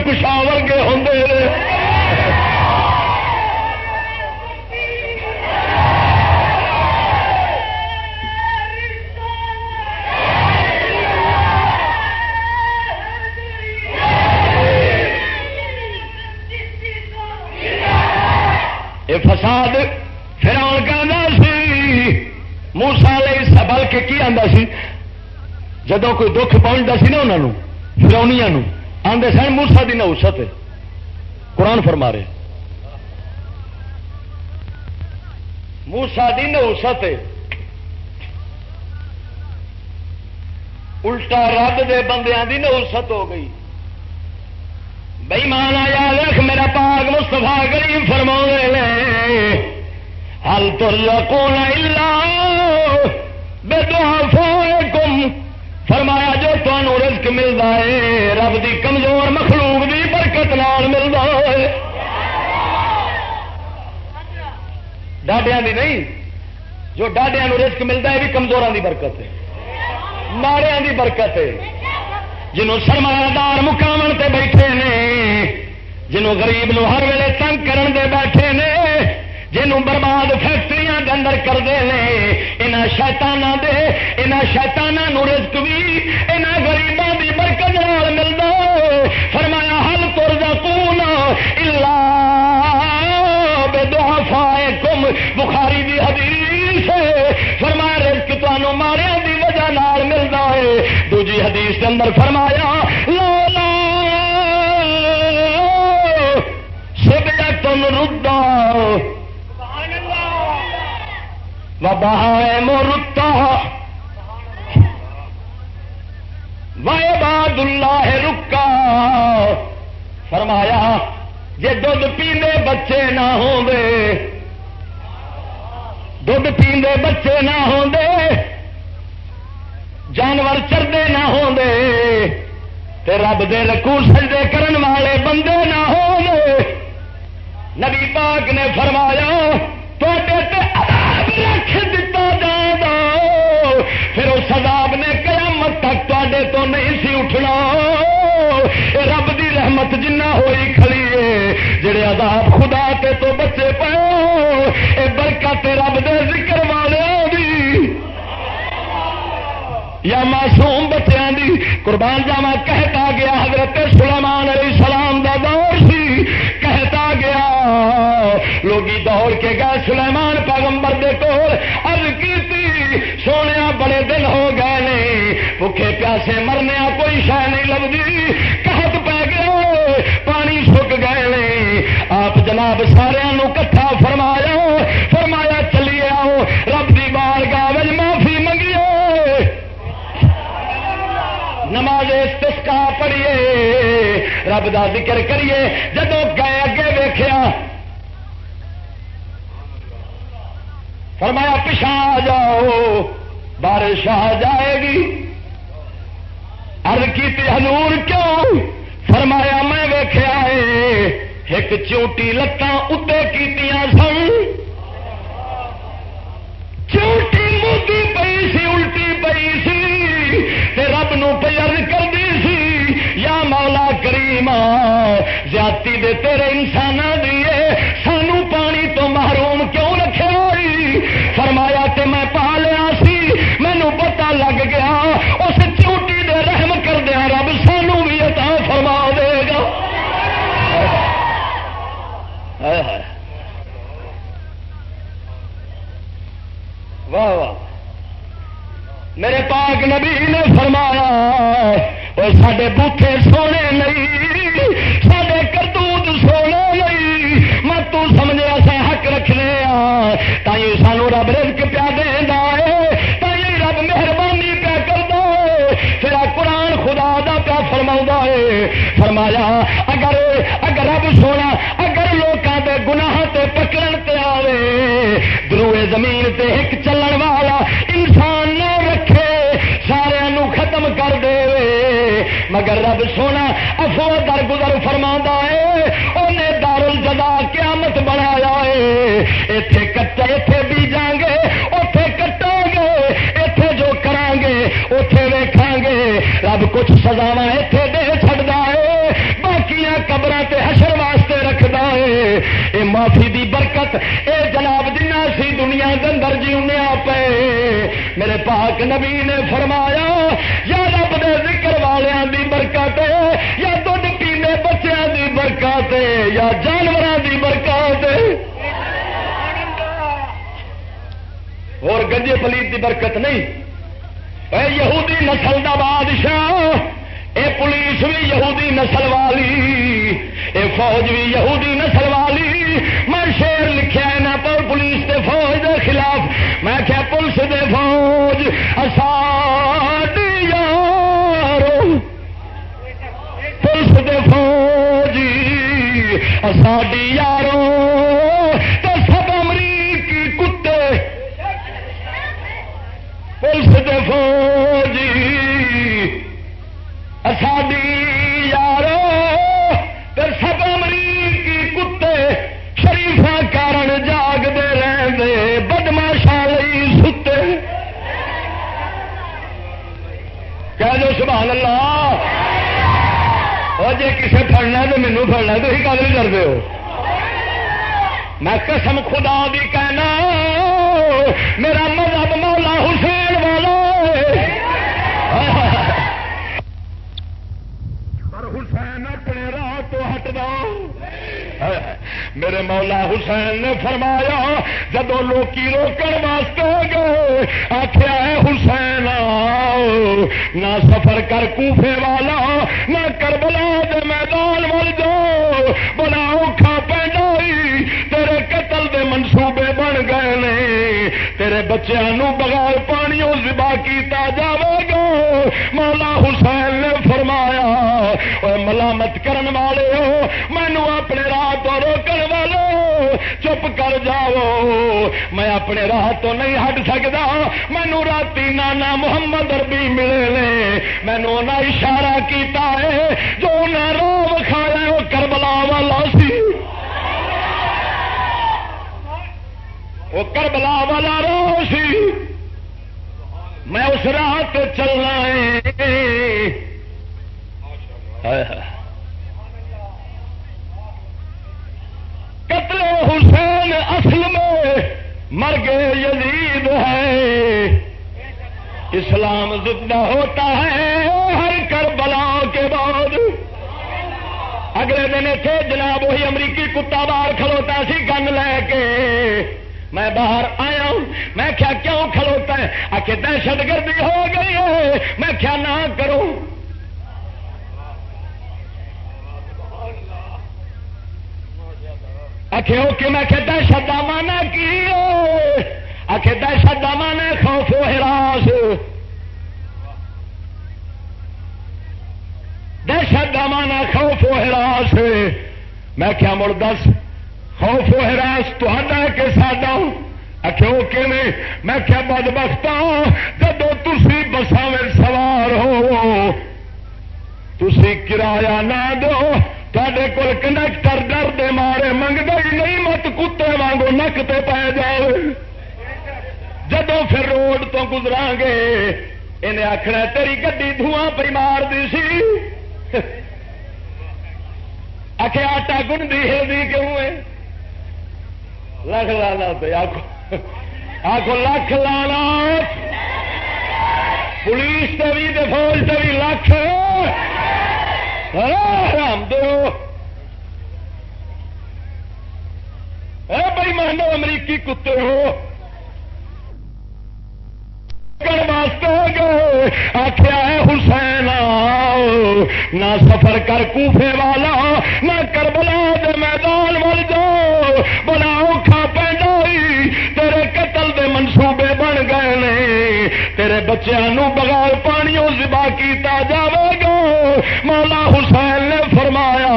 S3: یہ فساد پھر آن سی۔ موسا لے سبل کے کی آتا سی؟ جدو کوئی دکھ پہنچتا سی نا انہوں فرونیا آدھے سن موسا کی نوسط قرآن فرما رہے موسا کی نوسط الٹا رب دے بندیاں دی نوسط ہو گئی۔ بئی مان آیا رکھ میرا پاک مستفا کریم فرما لے ہل تر کون بے کم فرمایا، جو تمہوں رزق ملتا ہے، رب دی کمزور مخلوق دی برکت نال ملتا ہے۔ ڈاڈیا دی نہیں، جو ڈاڈیا رزق ملتا ہے بھی کمزوروں دی برکت ہے۔ ماڑیا دی برکت ہے۔ جنوں سرمایہ دار مقام تے بیٹھے نے جنوں غریب نو ہر ویلے تنگ کرن دے بیٹھے نے جنوں برباد فیکٹری کے اندر کرتے ہیں یہاں شیتانہ دے یہاں شیتانہ رزق بھی یہاں گریبوں کی برکت ملتا فرمایا، ہل تر دا کون بے دعا کم بخاری دی حدیث فرمایا، رزق تمہوں ماریا دی وجہ ملتا ہے۔ دوجی حدیث کے اندر فرمایا، لا سب تم ردا۔ بہائے مورتا وائے باد اللہ رکا۔ فرمایا جی دھد پیندے بچے نہ ہوں دھد پیندے بچے نہ ہوں جانور چردے نہ ہوں تے رب دے رکو سجدے کرن والے بندے نہ ہو نبی پاک نے فرمایا تو تے عذاب رکھ دتا جا پھر اس عذاب نے قیامت تک تے تو نہیں سی اٹھنا۔ رب دی رحمت جنہ ہوئی کھڑی ہے، جڑے عذاب خدا کے تو بچے پاؤ اے برکت رب دے ذکر یا معصوم بچیاں دی قربان جاوا کہتا گیا حضرت سلیمان علیہ السلام دا دور سی، کہتا گیا، لوگی دوڑ کے گئے سلیمان پیغمبر دے کول ارض کی سونے بڑے دن ہو گئے نے بھوکے پیاسے مرنے کوئی شہ نہیں لگتی کہت پی گیا، پانی سک گئے نے۔ آپ جناب سارا کٹھا فرمایا رب دا ذکر کریے جدو گئے اگے ویخیا فرمایا پچھا جاؤ، بارش آ جائے گی۔ ارد کی حضور کیوں؟ فرمایا، میں ویخیا ہے، ایک چوٹی لتان اتنے کی سن۔ مولا کریم زیادتی دے تیرے انسان دیے سانو پانی تو محروم کیوں رکھے فرمایا تے میں پا لیا سی مینو پتا لگ گیا، اس چوٹی دے رحم کر دیا رب سانو بھی عطا فرما دے گا۔ واہ واہ۔ میرے پاک نبی نے فرمایا اور سڈے بوٹے سونے نہیں سا حق رکھنے تھی سانو رب رزق پیا دینا ہے تھی رب مہربانی پیا کرتا ہے پھر قرآن خدا دا پیا فرما ہے فرمایا، اگر اگر رب سونا، اگر لوگوں کے گناہ تے پکڑن تے آوے، دروے زمین تے ایک چلن والا انسان نہ رکھے سارا ختم کر دے۔
S2: مگر رب سونا افو در گزر فرما ہے انہیں دار الجدا قیامت بنایا ہے۔ اتے کٹا اتے بیجا گے اتے کٹا گے اتے جو کران گے اتے ویکھا گے۔ رب کچھ سزاوا اتے دے چڑھتا ہے باقی قبر سے حشر واسطے رکھتا ہے۔ اے معافی دی برکت، اے جناب جنا سی دنیا کے اندر جیونے پے میرے پاک نبی نے فرمایا، یا رب دے ذکر والوں دی برکت یا دھد پینے بچوں دی برکت یا جانوروں دی برکت اور گنجے پلیت دی برکت نہیں۔ اے یہودی نسل دا بادشاہ، اے پولیس بھی یہودی نسل والی، اے فوج بھی یہودی نسل والی۔ میں شیر لکھا ہے پر پولیس دے فوج دے خلاف۔ میں کیا پولیس دے فوج پولیس ساڈی یاروں تو سب امریکی کتے پولیس دے فوج ساڈی یارو سب امریکی کتے شریفا کارن جاگتے رہتے بدماشا ستے کہہ دو سبحان اللہ کسے تو مینو پڑنا تو ہی کل نہیں کرتے ہو؟ میں قسم خدا دی کہنا، میرا مذہب میرے مولا حسین نے فرمایا، جدو لوکی روکن واسطے گئے آخیا ہے حسین نہ سفر کر کوفے والا، نہ کربلا دے میدان مل جاؤ بڑا اوکھا پہنتا تیرے قتل دے منصوبے بن گئے نے، تیرے بچوں بغیر پانی ذبح کیتا جاوے گا۔ مولا حسین نے فرمایا ملامت کرن والے ہو مینو اپنے راہ تو روکن والے چپ کر جاؤ، میں اپنے راہ تو نہیں ہٹ سکتا۔ مینو رات نانا محمد اربی ملے نے۔ مینو اشارہ کیتا ہے، جو انہیں رو کھایا وہ کربلا والا سی۔ وہ کربلا والا رو سی۔ میں اس راہ تو چلنا ہے۔ قتل حسین اصل میں مرگ یزید ہے۔ اسلام زندہ ہوتا ہے ہر کر بلا کے بعد۔ اگلے دن تھے جناب، وہی امریکی کتا باہر کھلوتا سی گن لے کے۔ میں باہر آیا میں کیا کیوں کھلوتا ہے؟ آ کے دہشت گردی ہو گئی ہے۔ میں کیا نہ کروں؟ کہ میں کہ دہشت کا مانا کی آخ دہشت کا مانا خوف و ہراس دہشت کا مانا خوف و ہراس میں کیا مڑ دس؟ خوف و ہراس تا کہ ساڈا؟ اچھا، آخو کہ میں کیا بد بخت ہاں؟ جب تھی بسان میں سوار ہو تھی کرایہ نہ دو تے کول کنڈکٹر ڈر دے مارے منگتا ہی نہیں، مت کتے وانگو نک تے پی جاؤ جدو پھر روڈ تو گزرا گے انہیں آخنا تیری گی دھواں پی مار دی سی۔ آخ آٹا گنڈی ہلدی کیوں ہے؟ لکھ لانا پہ آخو آخو لکھ لانا پولیس سے بھی فوج سے بھی لکھ۔ حرام دو بھائی مانو امریکی کتے ہو۔ آخیا ہے حسین نہ سفر کر کوفے والا، نہ کربلا دے میدان مل جاؤ۔ بڑا اوکھا پہنتا تیرے قتل دے منصوبے بن گئے نے، تیرے بچوں بغیر پانی ذبح کیتا جاوے گا۔ مولا حسین نے فرمایا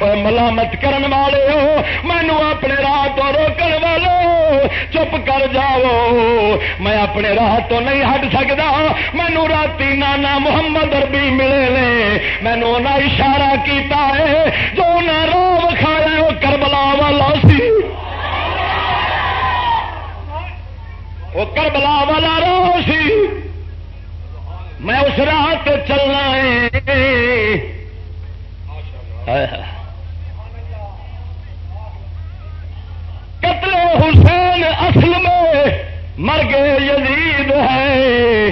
S3: اور ملامت کرن والے ہو مینو اپنے راہ تو روکن والے چپ کر جاؤ۔ میں اپنے راہ تو نہیں ہٹ سکتا مینو رات نانا محمد اربی ملے نے۔ مینو اشارہ کیتا ہے، جو انہیں راہ وکھایا وہ کربلا والا سی وہ کربلا والا راہ سی میں اس راہ تو چلنا ہے۔ قتل حسین اصل میں مر گئے یزید ہے۔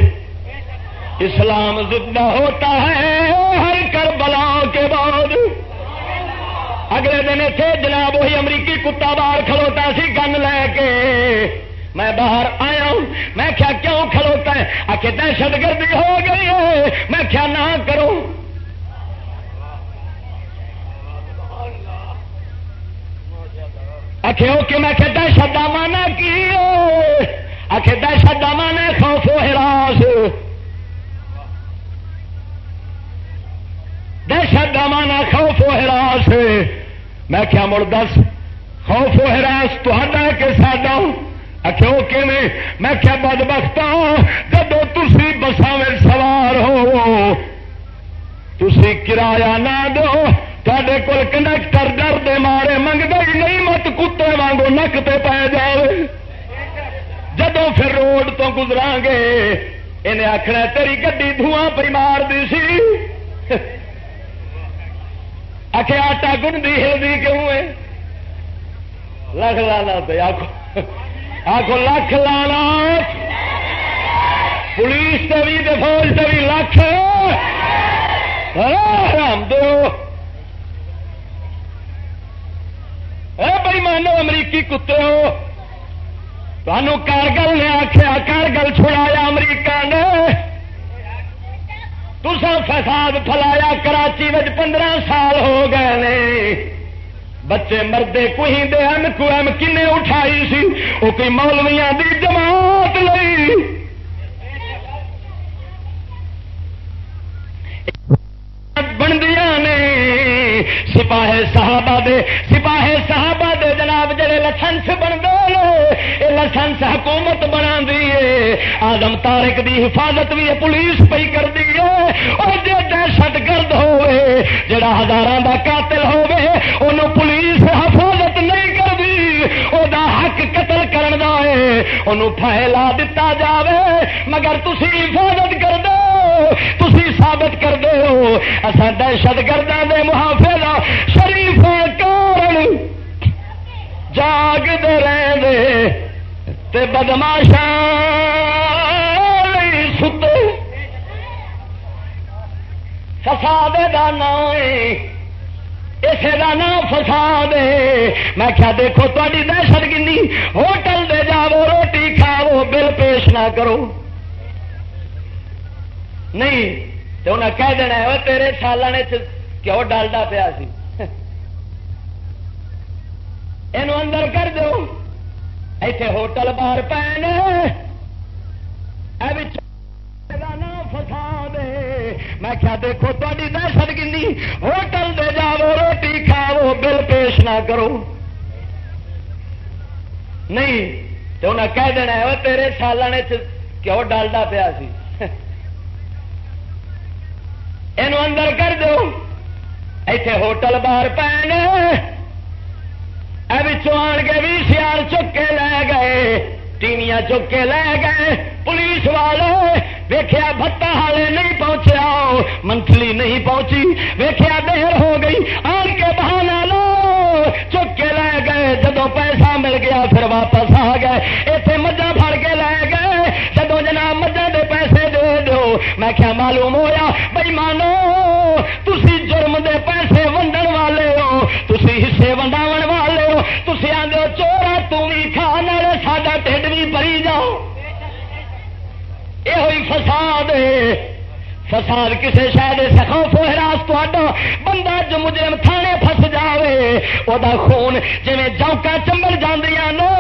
S3: اسلام زندہ ہوتا ہے ہر کربلا کے بعد۔ اگلے دن اتنے جناب وہی امریکی کتا باہر کھلوتا سی گن لے کے۔ میں باہر آیا ہوں، میں کیا کیوں کھلوتا ہے؟ آ کے دہشت گردی ہو گئی ہے، میں کیا نہ کروں؟ کہ میں کہ دہشت کا مانا کی آخ دہشت کا مانا خوف و ہراس۔ دہشت کا مانا خوف و ہراس۔ میں کیا مڑ دس؟ خوف و ہراس تا کہ ساڈا اچھا، آخو کہ میں کیا بد بخت ہوں جب تھی بسان میں سوار ہو تھی کرایہ نہ دو تے کول کنڈکٹر ڈر دے مارے منگتا ہی نہیں، مت کتے وانگو نک تے پی جائے جدو پھر روڈ تو گزرا گے انہیں آخنا تیری گی دھواں پی مار دی سی۔ آخ آٹا گنڈی ہلدی کیوں ہے؟ لکھ لانا پہ آخو آخو لکھ لانا۔ پولیس سے بھی فوج سے بھی لکھ۔ رام دو بھائی مانو امریکی کتے ہو۔ تمہوں کارگل نے آخیا کارگل چھڑایا امریکہ نے۔ تسا فساد فلایا کراچی میں پندرہ سال ہو گئے بچے مردے کوئی دے ایم کو ایم کنے اٹھائی سی؟ وہ کوئی مولویاں دی جماعت لئی۔ بندیاں نے سپاہ صحابہ دے سپاہے صحابہ دے جناب جڑے لسنس بن گئے لسنس حکومت بنا دیے آدم تارک دی حفاظت بھی پولیس پی کر دی اور جی دہشت گرد ہوئے، جڑا ہزار کا قاتل ہوئے انہوں پولیس حفاظت نہیں کرتی وہ حق قتل کرنا ہے۔ انہوں پھیلا دتا جاوے۔ مگر تھی حفاظت کر دو تھی ثابت کر دو اصا دہشت گردوں کے محافظ شریف کارن جاگتے رہے بدماشا ستے۔ فساد کا نام اسے کا نام فساد میں کیا دیکھو تاری دہشت گنی۔ ہوٹل دے جاو روٹی کھاو بل پیش نہ کرو۔ نہیں تو انہیں کہہ دینا ہے تیرے سالنے کیوں ڈالڈا پیا سی؟ یہ اندر کر دو۔ ایتھے ہوٹل باہر پے فساد میں کیا دیکھو تاری دہشت گنی ہوٹل دے جاو روٹی کھاو بل پیش نہ کرو نہیں تو انہیں کہہ دینا ہے تیرے سالنے کیوں ڈالڈا پیا سی یہ اندر کر دو ایتھے ہوٹل باہر پے آن کے بھی سیال چک کے لے گئے، ٹیویاں چک کے لے گئے، پولیس والے ویخیا بتا والے نہیں پہنچیا، منتھلی نہیں پہنچی ویخیا دیر ہو گئی، آن کے بہانا لو، چک کے لے گئے جدو پیسہ مل گیا پھر واپس آ گئے اتنے مجھا پڑ کے لے گئے جدو جناب مجھے دے پیسے دے دو میں کیا معلوم ہوا بھائی مانو تھی جرم دے پیسے ونڈن والے ہو تھی حصے ونڈاو والے تھی آدھے چورا تھی کھان والے ساڈا ٹھڈ بھی پری جاؤ۔ یہ ہوئی فساد فساد کسی شاید سخوف ہراس تو بندہ جو مجرم تھانے فس جائے وہ خون جی جوکا چمبل جانا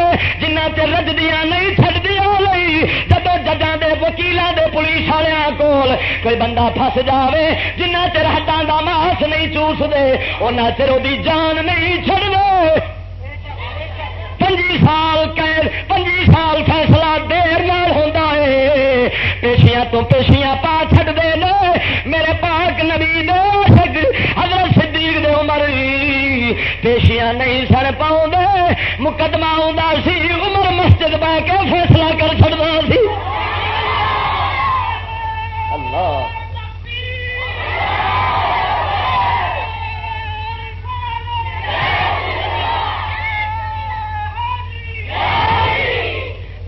S3: جنہ چ رجدیاں نہیں چڑھدیا جب ججاں دے وکیلوں دے پولیس والوں کول کوئی بندہ پھس جاوے جنہ چر ہٹان کا ماس نہیں چوس دے ان چر وہ جان نہیں چڑ دے پنجی سال قید، پنجی سال فیصلہ دیر نال ہوتا ہے۔ پیشیاں تو پیشیاں پا چڑ دے میرے پاک نبی دے حضرت صدیق دے عمر پیشیاں نہیں سن پاؤں مقدمہ آ سی، عمر مسجد بہ کے فیصلہ کر چڑتا سی۔ اللہ۔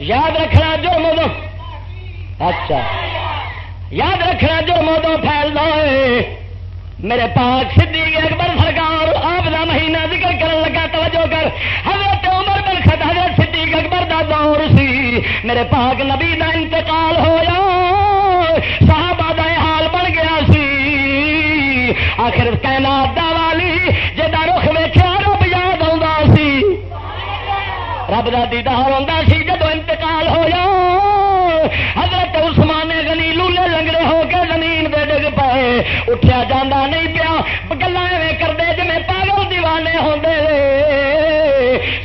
S3: یاد رکھنا جو مدو. اچھا. یاد رکھنا جو مدو پھیلنا ہے میرے پاک صدیق اکبر سرکار آپ کا مہینہ ذکر کر لگا، توجہ کر. حضرت عمر بن خط حضرت صدیق اکبر دا دور سی. میرے پاک نبی دا انتقال ہوا صحابہ دا حال بن گیا سی. آخر کائنات دا والی جا رخ ویچیا رب یاد آ سی. رب کا دیدار آتا سی جدو انتقال ہوا حضرت عثمان غنی لولے لنگڑے ہو کے زمین دے ڈگ پائے۔ اٹھیا جانا نہیں پیا۔ گلا کرتے جی پاگل دیوانے ہوتے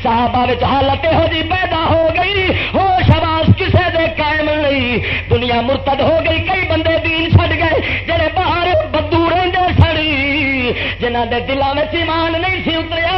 S3: صحابہ حالت یہو جی پیدا ہو گئی۔ ہو شباس کسے دے قائم نہیں۔ دنیا مرتد ہو گئی۔ کئی بندے دین چھڈ گئے۔ جڑے باہر بدو رہتے سڑی جنہ دے دلوں میں ایمان نہیں سی اتریا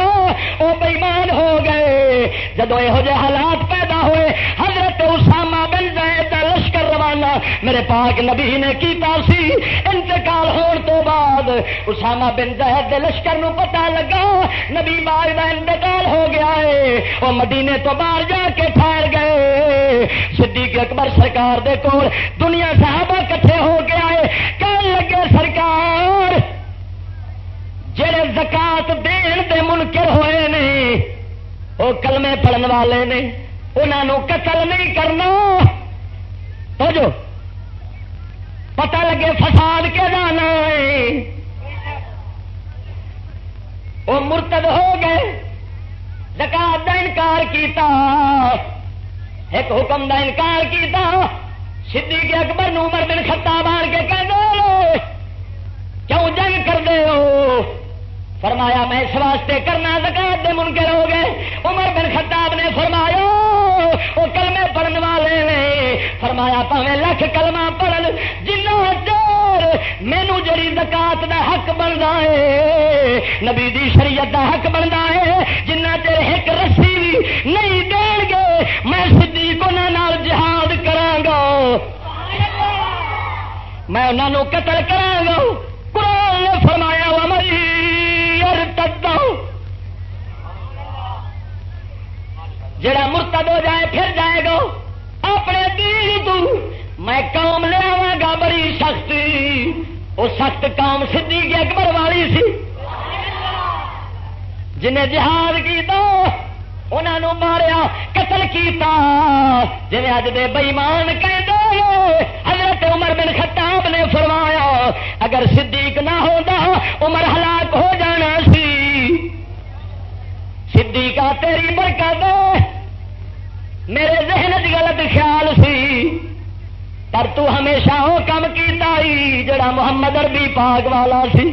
S3: وہ بےمان ہو گئے۔ جدو یہ حالات پیدا ہوئے، حضرت اسامہ بن جائے لشکر روانہ۔ میرے پاک نبی نے کیتا سی، انتقال ہون تو بعد اسامہ بن زید لشکر نو پتا لگا، نبی باغ کا انتقال ہو گیا ہے۔ وہ مدینے تو باہر جا کے ٹھہر گئے۔ صدیق اکبر سرکار دے کول دنیا صحابہ کٹھے ہو گیا ہے۔ کہنے لگے، سرکار، جڑے زکات دین دے منکر ہوئے نے، وہ کلمے پڑھن والے نے۔ انہوں قتل نہیں کرنا۔ تو جو پتہ لگے فساد کے جانا ہے۔ وہ مرتد ہو گئے۔ زکات کا انکار کیتا۔ ایک حکم کا انکار کیتا۔ سدھی کے اکبر نمر بن خطا بان کے کہہ دو کیوں جنگ کر دے ہو؟ فرمایا میں اس واسطے کرنا زکات دے منکر ہو گئے۔ عمر بن خطاب نے فرمایا وہ کلمے پڑھن والے نے فرمایا پاوے لکھ کلمہ پڑھن، جنہ چور مینو جڑی زکات دا حق بنتا ہے، نبی دی شریعت دا حق بنتا ہے، جنہ چر ایک رسی بھی نہیں دین گے، میں سدھی کو جہاد کرا میں انہوں قتل کرا قرآن نے فرمایا وا جڑا مرتد ہو جائے پھر جائے گا۔ اپنے دین تو میں قوم لیا گا بڑی سخت۔ وہ سخت کام سی اکبر والی سی۔ جنہیں جہاد کیا انہوں ماریا، قتل کیتا۔ جی اج دے بئیمان کہ حضرت عمر بن خطاب نے فرمایا، اگر صدیق نہ ہوتا عمر ہلاک ہو جانا سی۔ صدیقہ تیری برکت میرے ذہن چ غلط خیال سی، پر تو ہمیشہ وہ کام کیتا ہی جڑا محمد اربی پاک والا سی۔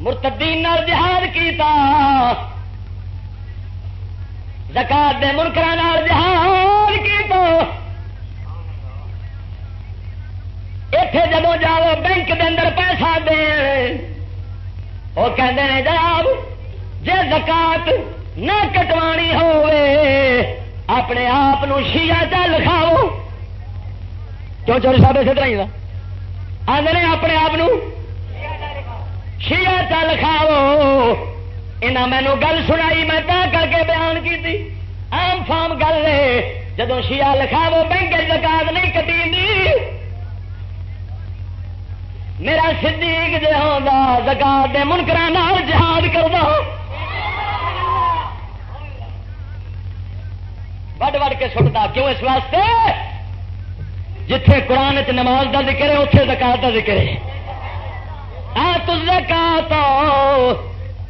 S3: مرتدین جہاد کیتا، زکات دے منکر جہاد کیتا۔ اتے جب جاؤ بینک دے اندر پیسہ دے، وہ کہتے ہیں جناب جی زکات نہ کٹوانی ہوئے اپنے آپ شیا چا لکھاؤ۔ کیوں چوری صاحب اسے طرح آدھے اپنے آپ شیا چا لکھاؤ۔ یہاں مینو گل سنائی، میں تا کر کے بیان کی تھی آم فام گل ہے جدو شیا لکھاو بینک زکات نہیں کٹی میرا صدیق جی ہوگا زکات دے منکر جہاد کر دو وڈ وڈ کے سٹتا۔ کیوں اس واسطے؟ جتھے قرآن چ نماز کا ذکر ہے اتے زکات کا ذکر ہے۔ زکات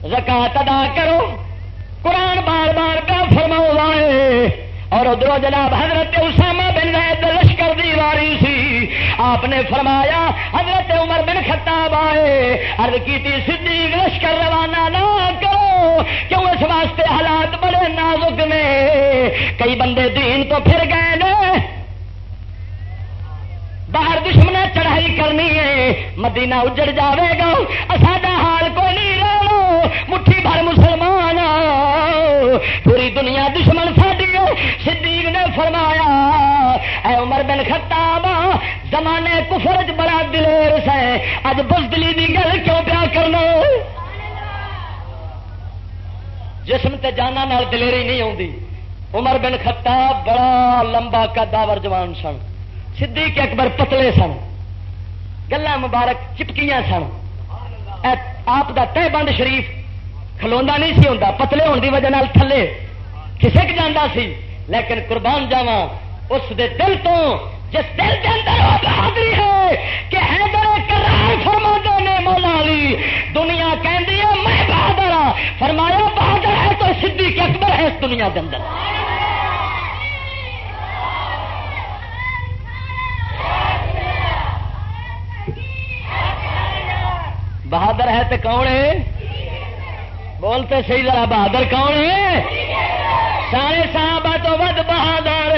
S3: زکات ادا کرو۔ قرآن بار بار کا فرماؤ اور ادھر جناب حضرت اسامہ بن زید لشکر دی واری سی آپ نے فرمایا، حضرت عمر بن خطاب آئے۔ ارد کی صدیق لشکر روانہ نہ کرو، کیوں اس واسطے حالات بڑے نازک نے؟ کئی بندے دین تو پھر گئے نے۔ باہر دشمن چڑھائی کرنی ہے، مدینہ اجڑ جاوے گا۔ ساڈا حال کوئی نہیں رہو، مٹھی بھر مسلمان پوری دنیا دشمن ساڈی صدیق نے فرمایا، اے عمر بن خطاب، زمانے کفر چ بڑا دلیر سے اج بزدلی کی گل کیوں پیا کرنا جسم تے جانا نال دلیری نہیں آتی عمر بن خطاب بڑا لمبا کا جوان سن۔ صدیق اکبر پتلے سن۔ گلا مبارک چپکیاں سن۔ آپ دا تہ بند شریف کھلوا نہیں سی ہوتا پتلے ہونے کی وجہ تھلے۔ کسک جانا سی، لیکن قربان جاوا اس دے دل تو، جس دل کے اندر وہ بہادری ہے کہ حیدر کرار فرما نے مولا علی، دنیا کہندی ہے، میں بہادر ہاں۔ فرمایا، بہادر ہے تو صدیق اکبر ہے اس دنیا کے اندر۔ بہادر ہے تو کون ہے؟ بولتے صحیح ذرا بہادر کون ہے؟ سارے صحابہ تو ود بہادر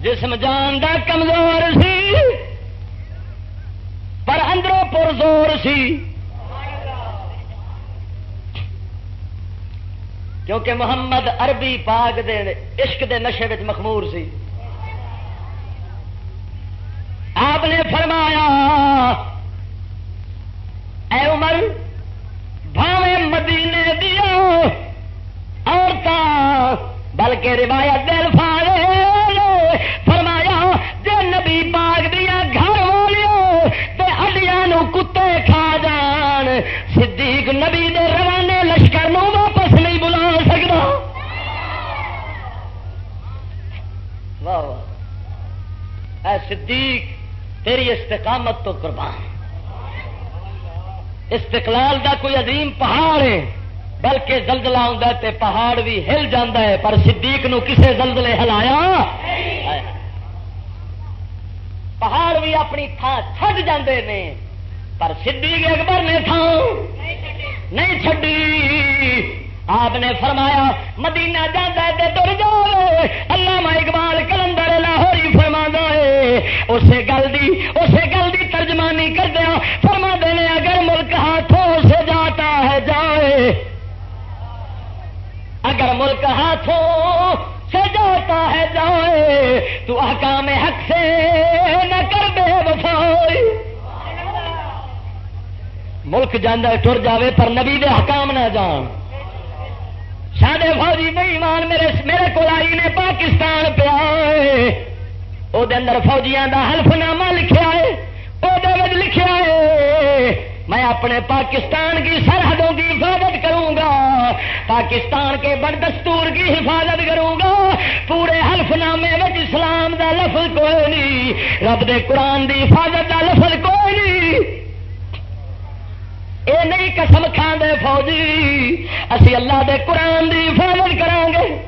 S3: جسم جان دا کمزور سی، پر اندروں پرزور سی۔ کیونکہ محمد عربی پاک دے عشق دے نشے مخمور سی آپ نے فرمایا اے عمر بھاوے مدینے دیا اور بلکہ روایت دل فارے فرمایا، جے نبی باغ دیا گھر والے ہڈیا کتے کھا جان، صدیق نبی دے روانے لشکر نو واپس نہیں بلا سکتا واہ۔ اے صدیق، تیری استقامت تو قربان۔ استقلال دا کوئی عظیم پہاڑ ہے۔ بلکہ زلزلہ آتا تے پہاڑ بھی ہل جاتا ہے، پر صدیق نو کسے زلزلے ہلایا؟ پہاڑ بھی اپنی تھان چھڈ جاندے نے، پر صدیق اکبر نے تھان نہیں چڈی آپ نے فرمایا، مدینہ جانا ہے تر جاؤ اللہ اقبال کلندر لاہوری فرما ہے۔ اسے گل دی، اسے گل دی ترجمانی کر دیا فرما دینے اگر ملک اگر ہاتھوں سے جاتا ہے جائے تو احکام حق سے نہ کر دے وفائی۔ ملک جانا ٹر جاوے پر نبی دے حکام نہ جان۔ سارے فوجی بئیمان میرے میرے کو آئی نے پاکستان پیا وہ اندر فوجیاں دا حلف نامہ لکھا ہے وہ لکھا ہے۔ میں اپنے پاکستان کی سرحدوں کی حفاظت کروں گا، پاکستان کے بڑ دستور کی حفاظت کروں گا، پورے حلف نامے اسلام دا لفظ کوئی نہیں، رب دے قرآن دی حفاظت دا لفظ کوئی نہیں۔ اے نہیں قسم کھان دے فوجی، اسی اللہ دے قرآن دی حفاظت کران گے۔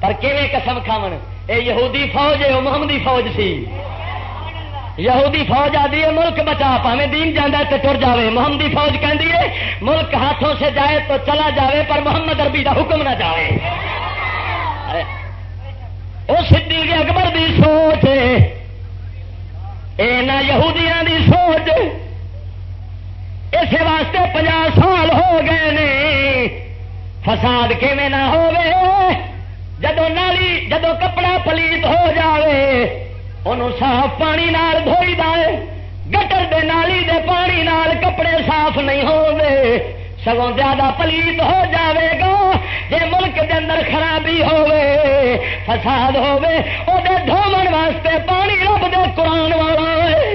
S3: پر کیویں قسم کھاون؟ اے یہودی فوج ہے محمدی فوج سی۔ یہودی فوج آدھی ہے، ملک بچا پاوے دین جانا تو تر جاوے۔ محمدی فوج کہندی ہے، ملک ہاتھوں سے جائے تو چلا جاوے، پر محمد اربی دا حکم نہ جائے وہ صدیق اکبر دی سوچ۔ اے نہ یہودیاں دی سوچ۔ اس واسطے پناہ سال ہو گئے نے۔ فساد کیون نہ ہو جدو نالی جدو کپڑا پلیت ہو جائے انہوں صاف پانی نال دھوئی دے گٹر دے نالی دے پانی نال کپڑے صاف نہیں ہو سگوں زیادہ پلیت ہو جاوے گا جے ملک دے اندر خرابی ہوے فساد ہوے وہ دھومن واسطے پانی رب دے قرآن والا ہے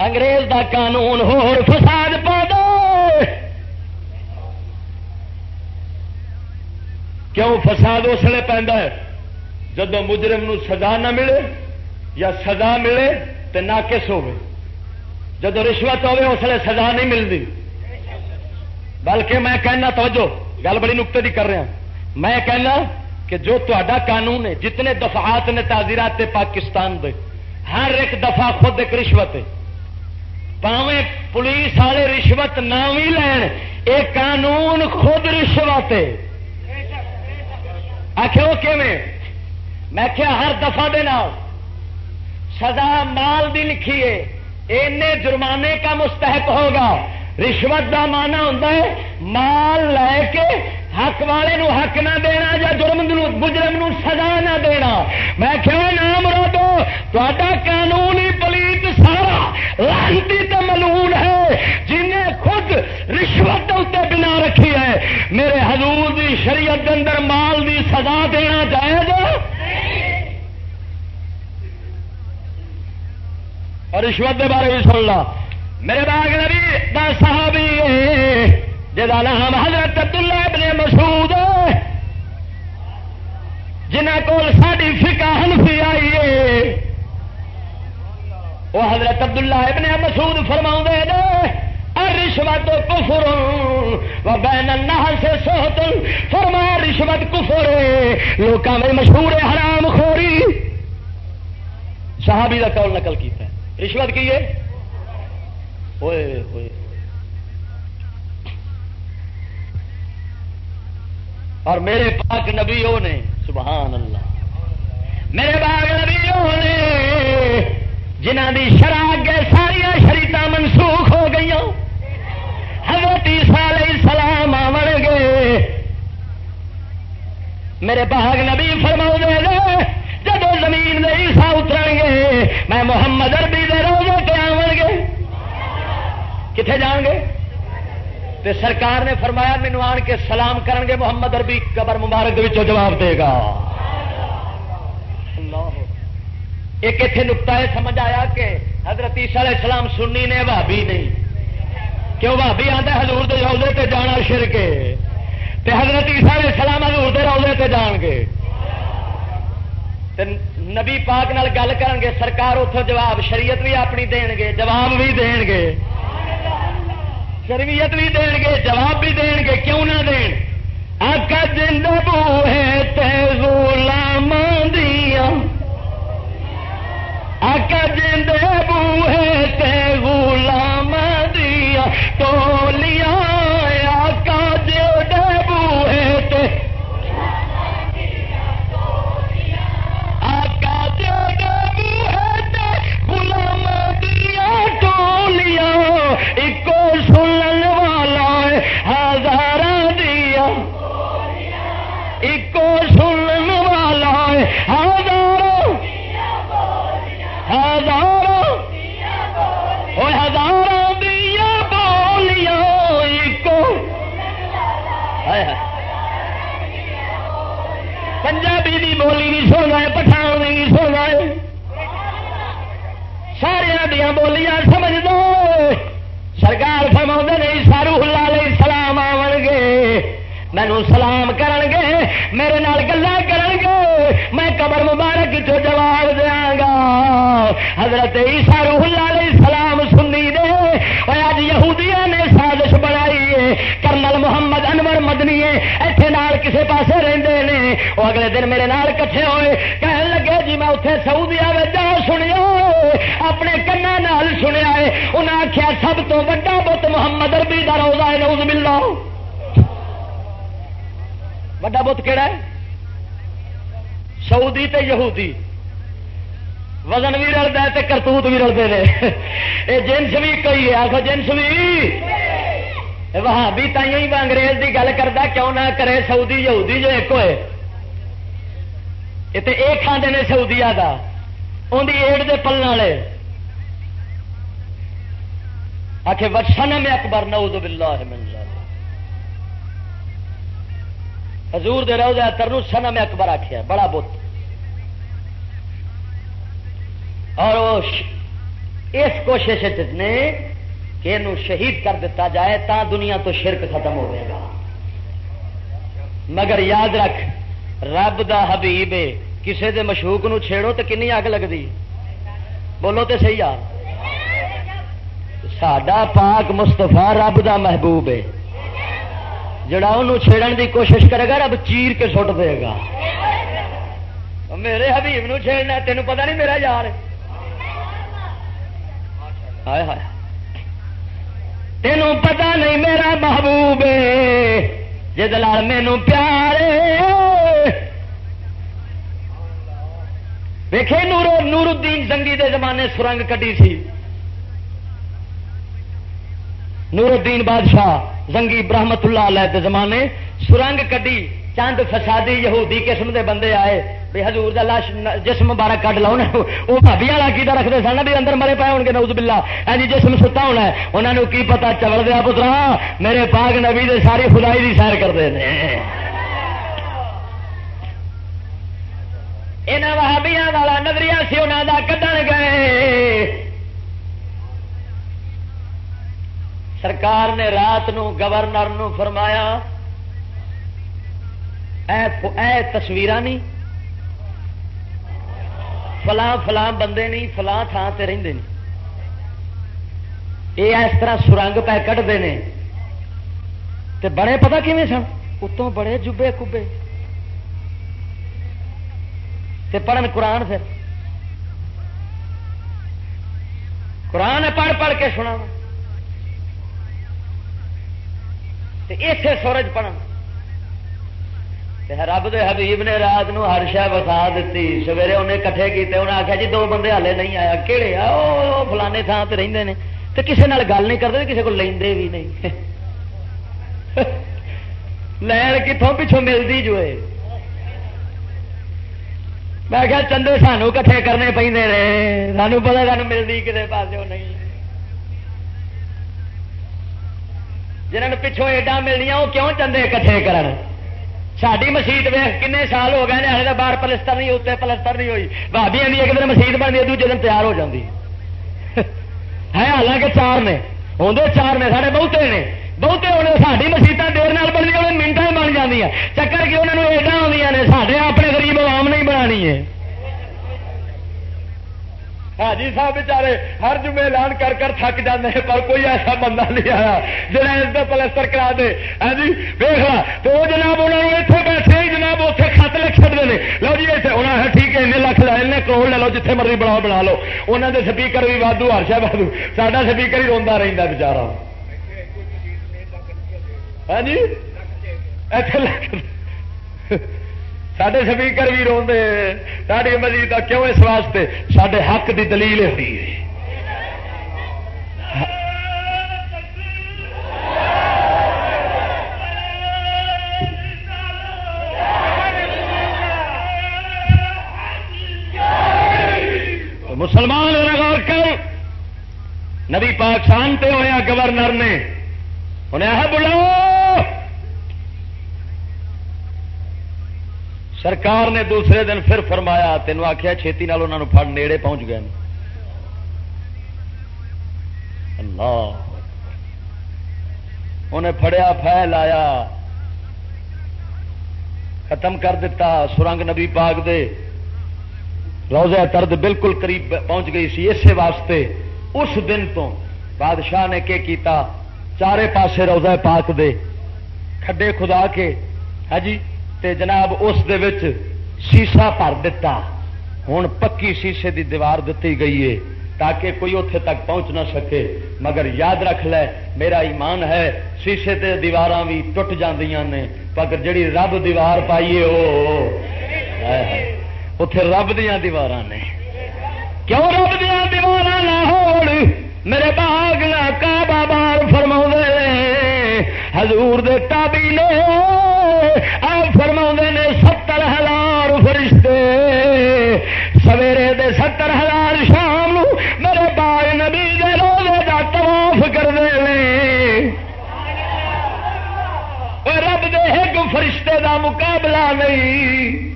S3: انگریز دا قانون ہور فساد پا دو کیوں فساد اس لیے پہ جب مجرم نو سزا نہ ملے یا سزا ملے تو ناقص ہو جب رشوت ہوے اس لیے سزا نہیں ملتی بلکہ میں کہنا، توجہ، گل بڑی نقطے کی کر رہا میں کہنا کہ جو تا قانون ہے، جتنے دفعات نے تعزیرات پاکستان دے، ہر ایک دفعہ خود ایک رشوت ہے۔ پاوے پولیس والے رشوت نہ بھی لین یہ قانون خود رشوت ہے۔ آخر وہ میں کیا ہر دفعہ دینا سزا مال دی لکھیے اینے جرمانے کا مستحق ہوگا۔ رشوت کا مانا ہوتا ہے، مال لے کے حق والے نو حق نہ دینا یا جرم مجرم نو سزا نہ دینا۔ میں کہوں نام رو دو تا قانونی پلیت سارا، لانتی تو ملون ہے۔ جنہیں خود رشوت اتنے بنا رکھی ہے۔ میرے حضور دی شریعت کے اندر مال دی سزا دینا جائز؟ اور رشوت کے بارے بھی سن لا۔ میرے باغ نبی صحابی جا نام حضرت عبداللہ ابن مسعود جنہ کو ساری فکا ہنفی آئی ہے۔ وہ حضرت عبداللہ ابن مسعود فرما دے رشوت کفر بین نہ سے سوت فرما رشوت کفر لوگوں میں مشہور حرام خوری۔ صحابی کا قول نقل کیتا ہے۔ رشوت کی ہے؟ ہوئے ہوئے اور میرے پاک نبیوں نے، سبحان اللہ۔ میرے پاک نبیوں نے جنہ دی شرح گئے ساریا شریت منسوخ ہو گئی حضرت علیہ السلام آن گے۔ میرے پاک نبی فرما دے جب زمین دے عیسا اتر گے میں محمد اربی دے روزے پہ آن گے۔ کتنے جان گے؟ تے سرکار نے فرمایا مینو آن کے سلام کرن گے، محمد اربی قبر مبارک جواب دے گا۔ ایک اتنے نکتا ہے سمجھ آیا کہ حضرت عیسیٰ علیہ السلام سنی نے بھابی نہیں۔ کیوں بھابی آتا حضور دے روزے تے جانا شر کے تے حضرت عیسیٰ علیہ السلام حضور دے روزے تے جان گے۔ نبی پاک نال گل کرن گے، سرکار اتوں جواب شریعت بھی اپنی دین گے، جواب بھی دین گے۔ شریعت بھی دین گے جواب بھی دین گے کیوں نہ دین؟ آقا جن بو ہے تیزولام دیا آقا جن بو ہے تیزولام دیا ٹولیا آکا ایک سنن والا ہزار ہزار ہزار دیا بولیاں ایک۔ پنجابی دی بولی بھی سن ہے، پٹھان بھی سن ہے۔ سارے دیا بولیاں سمجھ دو سرکار فرما نہیں سارو علیہ سلام آن گے مینو سلام کرن گے میرے نال گلا کرن گے میں قبر مبارک چ جواب دیا گا۔ حضرت عیسیٰ روح اللہ علیہ السلام سنی دے اور اج یہودیاں نے سازش بنائی ہے۔ کرنل محمد انور مدنی ایتھے نال کسے پاسے رہندے نے۔ وہ اگلے دن میرے نال کٹھے ہوئے، کہن لگے جی میں اتنے سعودیا میں جا سنیا اپنے کنا نال سنیا ہے۔ انہیں آخیا سب تو بڑا بت محمد اربی کا روزہ ہے نوز ملا بڑا بت کہڑا ہے سعودی تے یہودی وزن بھی رلتا ہے کرتوت بھی رلتے ہیں یہ جنس بھی کوئی ہے آخو جنس بھی وہاں بھی تھی انگریز کی گل کرتا کیوں نہ کرے سعودی یہودی جو ایک ہوئے یہ ایک کھانے نے سعودیا کا اندی ایڈ دے پلن والے آخ وشن میں اکبر نعوذ باللہ من حضور دے روزہ ترنو سنم اکبر آخیا بڑا بت۔ اور اس کوشش نے کہ یہ شہید کر دیتا جائے تا دنیا تو شرک ختم ہو جائے گا۔ مگر یاد رکھ، رب دا حبیب کسے دے مشوق نو چھیڑو تو کنی اگ لگتی بولو تو صحیح آ ساڈا پاک مستفا رب دا محبوب ہے۔ جڑا انہوں چھیڑن دی کوشش کرے گا، رب چیر کے سٹ دے گا۔ میرے حبیب نو چھیڑنا تینوں پتہ نہیں میرا یار ہائے ہائے۔ تینوں پتہ نہیں میرا محبوب جال مینو پیار ویخے نور نور الدین زنگی دے زمانے سرنگ کٹی سی۔ نور الدین بادشاہ، زنگی برحمت اللہ علیہ زمانے، سرنگ کٹی چند فسادی یہودی قسم دے بندے آئے بھی حضور دا لاش جسم بارہ کٹ لاؤ وہ بھابی والا کی رکھتے سن؟ بھی اندر مرے پائے ہو گے نوز بلا جی جسم ستا ہونا ہے انہوں نے کی پتا چبل دیا پترا؟ میرے پاک نبی دے ساری خدائی دی سیر کرتے ہیں یہاں وہابیا والا نظریہ سی انہوں کا کھن گئے۔ سرکار نے رات نو گورنر نو فرمایا اے, اے تصویر نہیں فلاں فلاں بندے نہیں فلاں تھان سے رہتے ہیں یہ اس طرح سرنگ پہ کٹتے ہیں تے بڑے پتا کھے سن؟ اتوں بڑے جبے کبے۔ تے پڑھن قرآن پھر۔ قرآن پڑھ پڑھ کے سنا اتے سورج پڑھن رب دے حبیب نے رات نو ہر شہ وسا دیتی سویرے انہیں کٹھے کیتے انہیں آخیا جی دو بندے ہالے نہیں آیا۔ کہڑے آ؟ فلانے تھان سے رہتے ہیں تو کسی نال گل نہیں کرتے کسی کو لے بھی نہیں۔ لین کتوں پچھوں ملتی جو ہے میں کیا چندے سانو کٹھے کرنے پہ سانو پتا سان ملتی کسی پاس نہیں۔ جنہوں نے پچھوں ایڈا ملنیا وہ کیوں چندے کٹھے کرن؟ ساری مسیت ویخ کن سال ہو گئے ہلے باہر پلستر نہیں ہوتے پلستر نہیں ہوئی۔ بھابی آدھی ایک دن مسیت بنتی ہے دوجے دن تیار ہو جاتی ہے، حالانکہ چار نے۔ آدھے چار نے سارے بہتے نے۔ بہتے ہونے ساری مسیت دیر نال بنتی انہیں منٹا بن جی چکر کے انہوں نے ایڈا آدی نے سارے اپنے غریب عوام نہیں بنانی ہے۔ حاجی صاحب بچارے ہر جمعے اعلان کر کر تھک جاتے ہیں، پر کوئی ایسا بندہ نہیں آیا جہاں اس کا پلستر کرا دے۔ ہاں جی ویخ لا تو وہ جناب انہوں نے اتنے پیسے ہی جناب اتنے خط لکھ چڑتے ہیں لو جی اتنے انہوں نے ٹھیک ہے این لکھ لا این کروڑ لے لو جتنے مرضی بناؤ بنا لو۔ انہوں نے سپیکر بھی وادو ہرشا وادو ساڈا سپیکر ہی روا رہتا بچارا ہاں جی؟ اتنے لکھ سڈے سپیکر بھی روڈے ساری مزید کیوں اس واسطے سڈے حق کی دلیل ہوئی ہے مسلمان غور کر نبی پاک شانتے ہوا گورنر نے انہیں بلاؤ سرکار نے دوسرے دن پھر فرمایا، تینوں آخیا چھتی نال انہوں پڑ نیڑے پہنچ گئے اللہ۔ انہیں فڑیا فیل آیا۔ ختم کر دیتا سرنگ نبی پاک دے روزہ ترد بالکل قریب پہنچ گئی سی۔ اسی واسطے اس دن تو بادشاہ نے کہ کیتا؟ چارے پاسے روزہ پاک دے۔ کھڈے خدا کے۔ ہاں جی؟ تے جناب اس شیشا بھر دتا۔ ہوں پکی شیشے دی دیوار دیتی گئی ہے تاکہ کوئی اتے تک پہنچ نہ سکے۔ مگر یاد رکھ لے، میرا ایمان ہے، شیشے تے دیوار بھی ٹوٹ نے۔ مگر جڑی رب دیوار پائیے وہ اتے رب دیا دیوار نے۔ کیوں رب دیا دیوار نہ میرے باغ کا بابار فرما حضور دے تابی نے آپ فرما نے ستر ہزار فرشتے۔ سویرے دے ستر ہزار شام میرے باغ نبی دے روزے کا تواف کرتے ہیں رب دے ایک فرشتے دا مقابلہ نہیں۔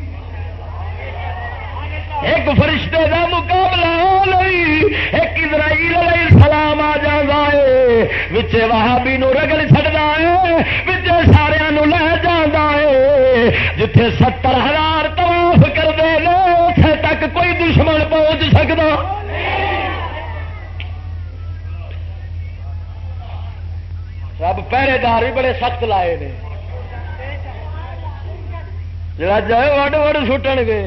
S3: ایک فرشتے دا مقابلہ نہیں۔ ایک اسرائیل علیہ السلام ہے بچے وہابی نو رگڑ چڑھتا ہے بچے سارا لے جانا ہے۔ جتھے ستر ہزار طواف کرتے ہیں اتنے تک کوئی دشمن پہنچ سکتا رب پہرے دار بھی بڑے سخت لائے نے۔ جڑا جائے وڈ وڈ سٹن گے۔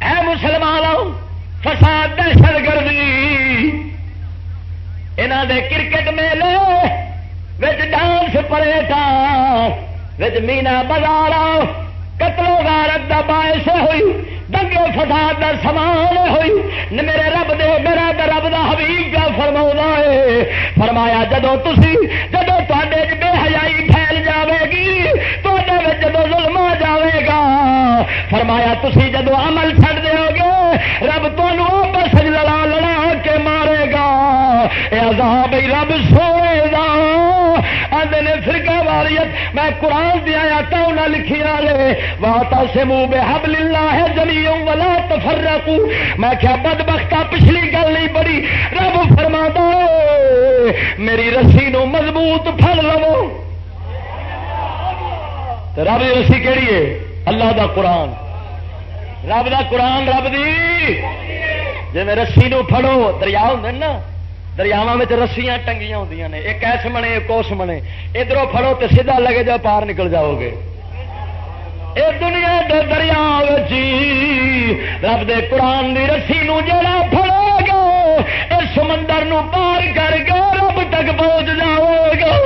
S3: اے مسلمان فساد دہشت گردی۔ یہاں دے کرکٹ میلے وچ ڈانس پریٹا وچ مینا بازار قتل و غارت دا باعث ہوئی، دنگے فساد دا سامان ہوئی۔ میرے رب دے، میرا رب دا حبیب کا فرما ہے۔ فرمایا جدو تسی جدو تے بے حیائی پھیل جاوے ظلم آ جاوے گا، فرمایا تھی جدو عمل چھڑ دو گے رب تمہوں بس لڑا لڑا کے مارے گا۔ اے عذاب رب سوئے گا۔ فرقہ واریت، میں قرآن دیا آتا انہیں لکھی والے واتا سے منہ بے حبل اللہ ہے جمی ولا تفرقو میں کیا بد بختا پچھلی گل نہیں بڑی رب فرما دو میری رسی نو مضبوط پھڑ لو۔ رب کی رسی کہڑی ہے؟ اللہ دا قرآن۔ رب دا قرآن رب دی۔ جی میں رسی نو پھڑو، دریا ہوں نا دریاوا رسیاں ٹنگیاں ہوں نے۔ ایک ایس منے، ایک اس منے۔ ادھر پھڑو تو سیدھا لگے جا پار نکل جاؤ گے۔ اے دنیا دے دریا جی رب دے قرآن دی رسی نو جڑا پھڑو گا اس سمندر نو پار کر کے رب تک پہنچ جاؤ گا۔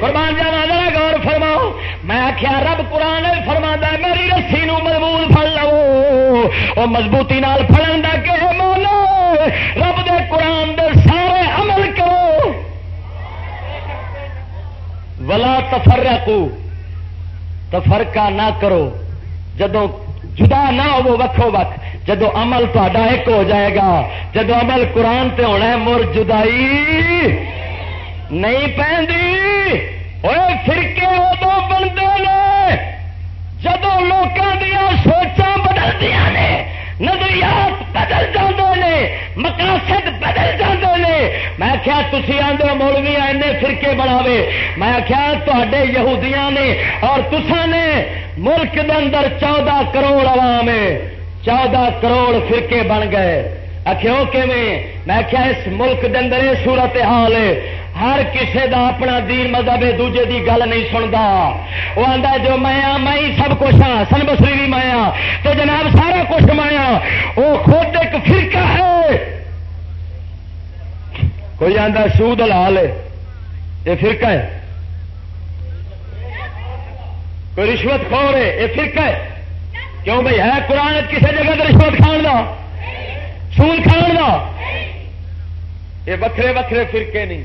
S3: قربان جانا ذرا غور فرماؤ۔ میں آخیا رب قرآن فرما میری رسی نو مضبوط پڑ لو۔ وہ مضبوطی نال فڑن کا کہ مولو رب دے قرآن دے سارے عمل کرو ولا تفرقو تفرقہ نہ کرو۔ جدو جدا نہ ہو وکھو وق جدو عمل تا ایک ہو جائے گا، جدو عمل قرآن تے ہونا ہے، مر جدائی نہیں پہنتی اور فرقے ادو بنتے ہیں جدو لوگوں دیا سوچا بدلتی نے، نظریات بدل جاتے ہیں مقاصد بدل جاتے ہیں میں کیا تھی آدھے مولوی، اینے فرقے بناوے۔ میں کیا تے یہودیاں نے اور تسا نے ملک دے اندر چودہ کروڑ عوام ہے چودہ کروڑ فرقے بن گئے۔ آخو کہ میں کیا اس ملک دے اندر یہ صورت حال ہے۔ ہر کسے دا اپنا دین مذہب دوجے دی گل نہیں سنتا وہ آتا جو میں میں سب کچھ ہاں سن بسری بھی میں تو جناب سارا کچھ میں وہ خود ایک فرقہ ہے۔ کوئی آتا سود لال ہے۔ یہ فرقہ ہے۔ کوئی رشوت خور ہے؟ یہ فرقہ ہے۔ کیوں بھائی ہے قرآن کسی جگہ تو رشوت کھان کا سود کھان کا یہ وکھرے وکھرے فرقے نہیں۔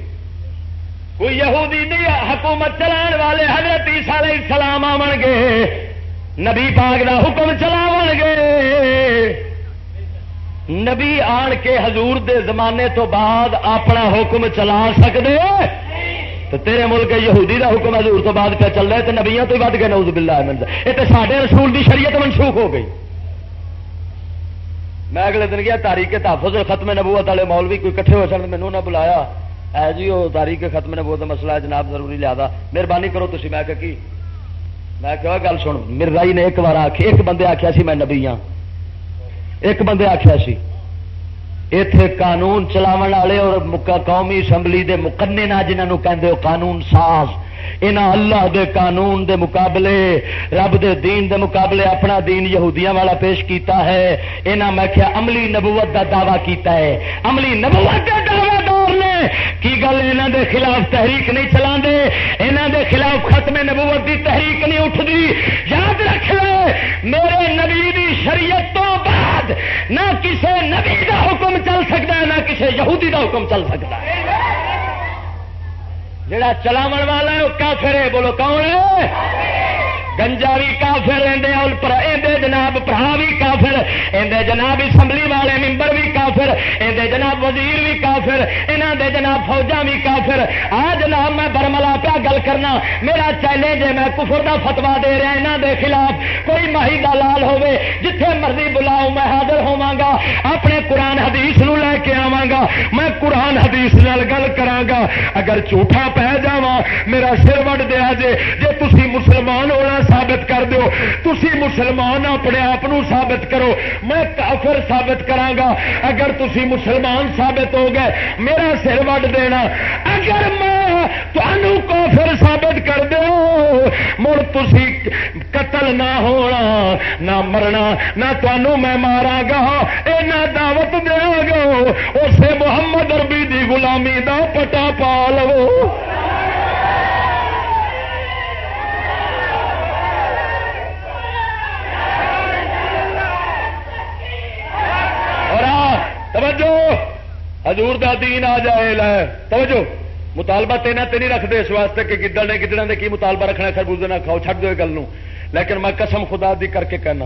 S3: کوئی یہودی نہیں حکومت چلان والے حضرت عیسیٰ علیہ السلام آن گے۔ نبی پاک دا حکم چلاو گے۔ نبی آن کے حضور دے زمانے تو بعد اپنا حکم چلا سکتے تو تیرے ملک یہودی دا حکم حضور تو بعد پہ چل رہا ہے تو نبیاں تو ود گئے نوز باللہ یہ تو سارے رسول دی شریعت منسوخ ہو گئی۔ میں اگلے دن گیا، تاریخ تحفظ ختم نبوت والے مولوی کوئی کٹھے ہو سکتے مینو نہ بلایا۔ ہے جی وہ تاریخ ختم نبوت کا مسئلہ ہے، جناب، ضروری لیا مہربانی کرو تھی میں کہ میں کہ گل سن میرے رائی نے ایک بار آخ ایک بندے آخیا سی میں نبی ہاں۔ ایک بندے آخیا سی۔ اتے قانون چلاو والے اور قومی اسمبلی کے مکنے نہ جنہوں کہ قانون ساز۔ یہاں اللہ دے قانون دے مقابلے، رب دے دین دے مقابلے اپنا دین یہودیاں والا پیش کیتا ہے۔ یہاں میں کیا عملی نبوت دا دعویٰ کیتا ہے۔ عملی نبوت کا دعوی دور نے۔ کی گل یہاں دے خلاف تحریک نہیں چلا دے یہاں دے خلاف ختم نبوت دی تحریک نہیں اٹھتی یاد رکھ لے، میرے نبی دی شریعت تو بعد نہ کسے نبی دا حکم چل سکتا ہے، نہ کسے یہودی دا حکم چل سکتا ہے۔ جڑا چلاو والا ہے وہ کافر ہے بولو کون ہے؟ گنجا بھی کافر اندر جناب برا بھی کافر اندر جناب اسمبلی والے ممبر بھی کافر اندر جناب وزیر بھی کافر یہاں دے جناب فوجا بھی کافر۔ آ جناب، میں برملا پیا گل کرنا، میرا چیلنج ہے، میں کفر دا فتوا دے رہا یہاں دے خلاف کوئی ماہی دلال ہوے جتھے مرضی بلاؤ، میں حاضر ہوا گا اپنے قرآن حدیث نو لے کے آوا گا میں قرآن حدیث نال گل کرا گا اگر جھوٹا پہ جا میرا سر وڈ دیا جے جی تھی مسلمان ہونا ثابت کر دو تھی مسلمان اپنے آپ ثابت کرو۔ میں کافر ثابت کرا اگر تھی مسلمان ثابت ہو گئے، میرا سر وڈ دینا۔ اگر میں تمہوں کافر ثابت کر دو مڑ تھی قتل نہ ہونا، نہ مرنا، نہ تمہوں میں مارا گا یہ دعوت دیا گا اسے محمد اربی دی غلامی دا پٹا پا لو۔ حضور دا دین آ جائے، لے۔ توجہ۔ مطالبہ تینا تے نہیں رکھتے، اس واسطے کہ گدڑ نے گدڑوں نے کی مطالبہ رکھنا خربوزے نہ کھاؤ، چھڈ دو گل لیکن میں قسم خدا دی کر کے کہنا،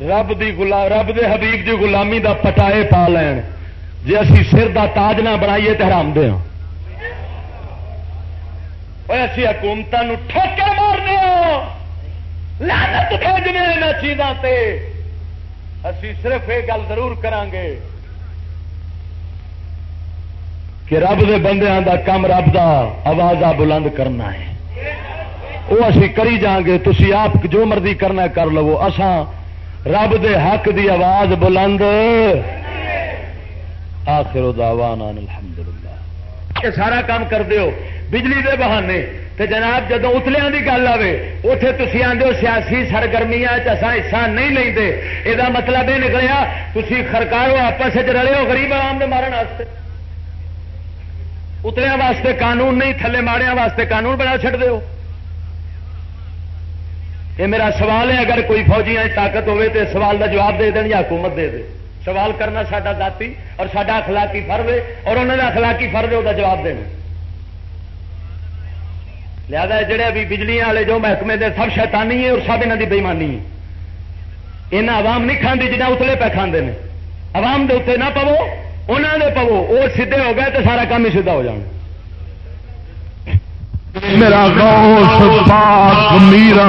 S3: رب دی گلا رب دے حبیب دی غلامی دا پٹائے پا لین۔ جی اسی سر دا تاج نہ بنائیے تو حرام دے ہاں۔ اسی حکومتوں ٹھوکے مارنے ہاں۔ لانت بھیجنے یہاں چیزوں سے اسی صرف یہ گل ضرور کران گے کہ رب دے بندیاں دا کم رب دا آواز بلند کرنا ہے۔ وہ اسی کری جان گے تھی آپ جو مرضی کرنا کر لو۔ اساں رب دے حق دی آواز بلند۔ آخر دعوانا الحمدللہ۔ یہ سارا کام کر دیو۔ بجلی دے بہانے۔ تے جناب جدو اتلیاں دی گل آئے اتے تھی آدھے سیاسی سرگرمیاں حصہ نہیں لیں یہ مطلب یہ نکلیا تھی خرکارو آپس رلے ہو، غریب عوام دے مارن واسطے۔ اتلیاں واسطے قانون نہیں، تھلے ماڑیا واسطے قانون بنا چڑ دو یہ میرا سوال ہے اگر کوئی فوجیاں طاقت ہوے تو سوال کا جواب دے دین یا حکومت دے دے۔ سوال کرنا ساڈا ذاتی اور ساڈا اخلاقی فرد ہے اور انہوں نے اخلاقی فرد ہے وہ جواب دینا۔ لہذا جڑے ابھی بجلی والے جو محکمے دے سب شیطانی ہے اور سب یہاں کی بےمانی ہے یہاں عوام نہیں کھانے جنہیں اتلے پہ کھانے نے۔ عوام دے اتنے نہ پو انہوں نے پو وہ سیدے ہو گئے تو سارا کام ہی سیدھا ہو جانا۔
S2: میرا غوث پاک، میرا۔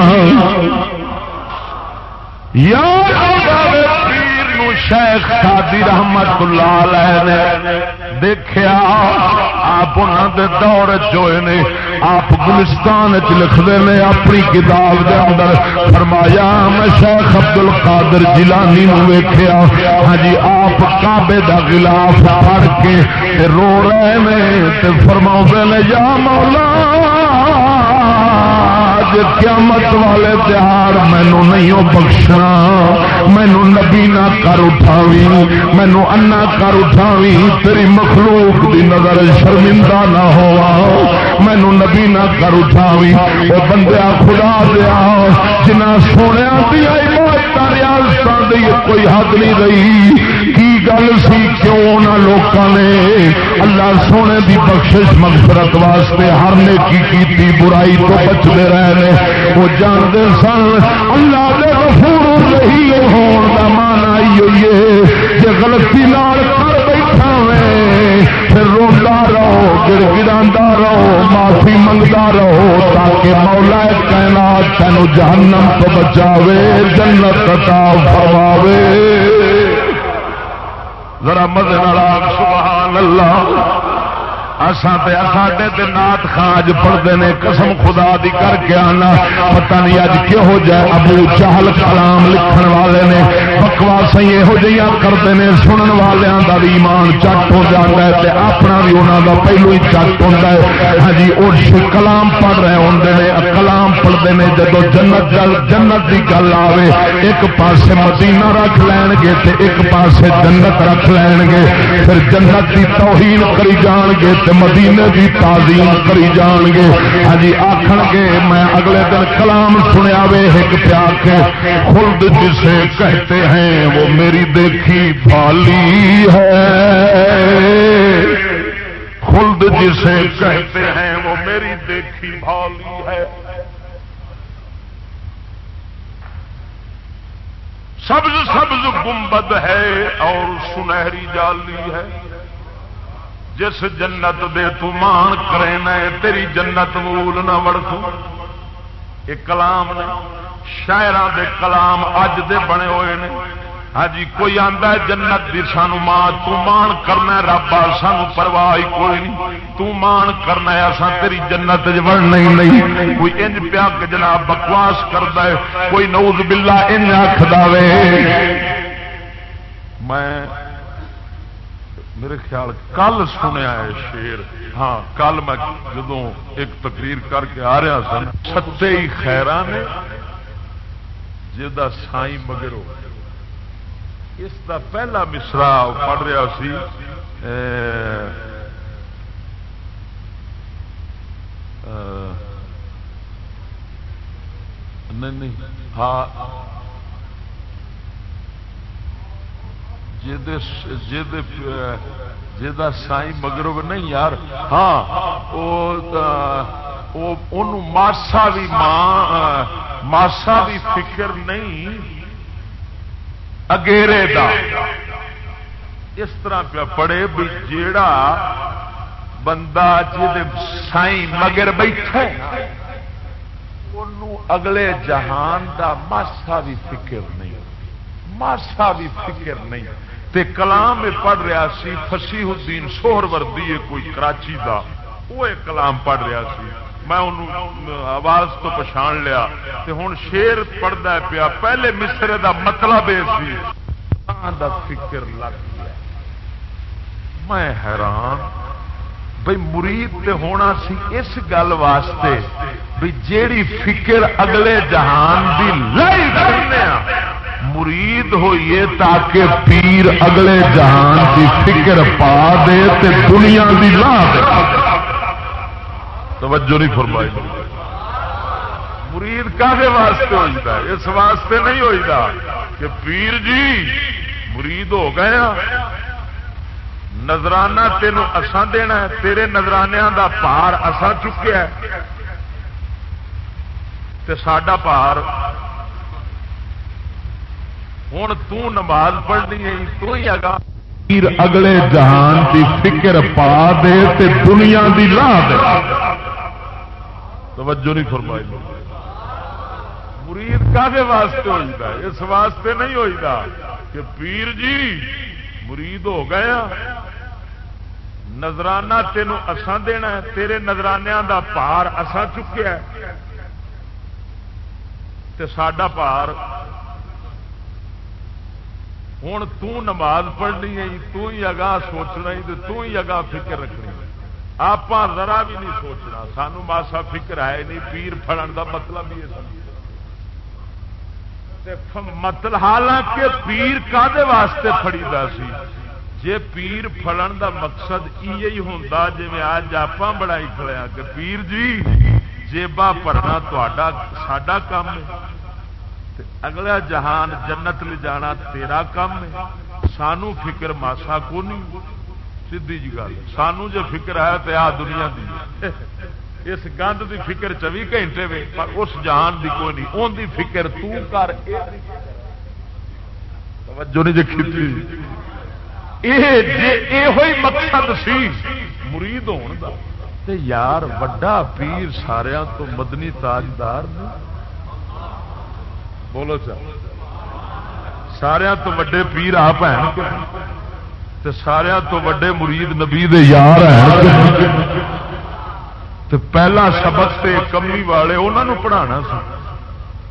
S2: یا شیخ سادی رحمت اللہ علیہ نے دیکھا آپ دے دور چوئے نے، آپ گلستان چ لکھتے ہیں اپنی کتاب دے اندر، فرمایا، میں شیخ ابد ال قادر جیلانی ویخیا ہاں جی آپ کابے دا گلاف پڑ کے رو رہے ہیں فرما نے، یا مولا قیامت والے تہار مینو نہیں بخشنا مینو نبی نہ کر اٹھاوی مینو انا کر اٹھاوی تیری مخلوق دی نظر شرمندہ نہ ہوا۔ مینو نبی نہ کر اٹھاوی وہ بندیا خدا دیا جنا سونے دیا کوئی حد نہیں رہی۔ گل سی کیوں نہ لوگوں نے اللہ سونے دی بخشش مغفرت واسطے ہر نے کی کی برائی تو بچتے رہے وہ جانتے سن اللہ دے غفور رہی ہون کا مان آئی ہوئی ہے جی غلطی نال کر بیٹھا میں پھر روتا رہو گر گرا رہو، معافی منگتا رہو، تاکہ مولا کہنا تینو جہنم تو بچاوے، جنت عطا فرماوے۔ ذرا مزے سبحان اللہ۔ ساڈے نات خاج پڑھتے ہیں قسم خدا دی کر کے آنا۔ پتہ نہیں اج کہہو جائے ابو چہل کلام لکھن والے نے۔ بکواس یہو جہاں کرتے ہیں سنن والوں کا بھی ایمان چٹ ہو جاتا ہے تے اپنا بھی انہوں کا پہلو ہی چٹ ہوتا ہے۔ ہاں جی وہ کلام پڑھ رہے ہوں کلام پڑھتے ہیں جب جنت گل، جنت کی گل آئے ایک پاسے مدینہ رکھ لین گے تے ایک پاسے جنت رکھ لین گے۔ پھر جنت کی توہین کری جان گے مدینے کی تعظیم کری جان گے ہاں جی، آخر گے، میں اگلے دن کلام سنیا وے ایک پیا کے خلد جسے کہتے ہیں، وہ میری دیکھی بالی ہے۔ خلد جسے کہتے ہیں، وہ میری دیکھی بھالی ہے۔ سبز سبز گنبد ہے اور سنہری جالی ہے۔ جس جنت دے تو مان کرے تیری جنت مول نہ وڑ یہ کلام نے شاعران دے کلام اج دے بنے ہوئے نے۔ ہاں جی کوئی آندا ہے جنت دی سانو ماں تو مان کرنا رب، سانو پرواہ کوئی نہیں۔ تان کرنا ہے اصا تیری جنت وڑنا ہی نہیں۔ کوئی انج پیا کہ جناب بکواس کرتا ہے، کوئی نوز بلا ان آخ میں میرے خیال کل سنیا ہے شیر۔ ہاں کل میں جدو ایک تقریر کر کے آ رہا سن ستے ہی خیران نے جا سائی مگرو اس دا پہلا مصرا پڑھ رہا سی نہیں نہیں ہاں جا سائی مگرو نہیں یار۔ ہاں۔ ماسا بھی ماں ماسا بھی فکر نہیں اگیرے دا۔ اس طرح پیا پڑے بھی جیڑا بندہ سائی مگر بیٹھے اگلے جہان دا ماسا بھی فکر نہیں ماسا بھی فکر نہیں۔ تے کلام پڑھ رہا سی فسی الدین سوہر وردی کوئی کراچی دا۔ وہ کلام پڑھ رہا سی۔ میں انہوں آواز تو پچھان لیا۔ تے ہوں شیر پڑھتا پیا۔ پہلے مصرے دا مطلب یہ سی۔ ہاں دا فکر لگ گیا۔ میں حیران۔ بھائی مرید تے ہونا سی اس گل واسطے بھی جیڑی فکر اگلے جہان دی لائی کرنے مرید ہوئیے تاکہ پیر اگلے جہان دی فکر پا دے تے دنیا دی لا دے۔ توجہ نہیں فرمائی۔ مرید کافی واسطے ہوتا ہے اس واسطے نہیں ہوتا کہ پیر جی مرید ہو گیا ہاں۔ نظرانہ تینوں اسان دینا ہے، تیرے نظرانیا دا پار اسان چکیا ہے تے ساڈا پار ہوں تماز پڑھنی ہے تو ہی اگا اگلے جہان کی فکر پا دے تے دنیا دی لا دے۔ توجہ نہیں فرمائی۔ مرید کافی واسطے ہوتا ہے؟ اس واسطے نہیں ہوتا کہ پیر جی مرید ہو گیا نظرانہ تینوں اسان دینا ہے تیرے نظرانیا دا پار اسان چکیا ہے تے ساڈا پار ہوں تماز پڑھنی ہے، تو ہی اگاہ سوچنا ہی تو ہی اگاہ فکر رکھنی آپ ذرا بھی نہیں سوچنا سانو ماسا فکر ہے نہیں، پیر فڑن دا مطلب یہ مطلب حالانکہ پیر کدے واسطے فڑی دا سی؟ جے پیر فڑن دا مقصد یہ ہوں جی اج آپ بڑائی کھڑے ہاں کہ پیر جی جیبا بھرنا تا کام ہے۔ اگلا جہان جنت لے جانا تیرا کام ہے۔ سانو فکر ماسا کو نہیں سی جی گل۔ سانو جو فکر ہے تو آ دنیا دی۔ اس گند دی فکر چوبی گھنٹے میں پر اس جہان دی کوئی نہیں۔ ان دی فکر تو کر۔ توجہ نہیں جی تر یہ جی مقصد سی۔ مرید ہون دا۔ تے یار، وڈا پیر سارا تو مدنی تاجدار نے۔ بولو چل سارا تو وڈے پیر آپ ہیں سارا تو وڈے مرید نبی دے یار ہیں پہلا سبق سے کمی والے انہوں پڑھانا سا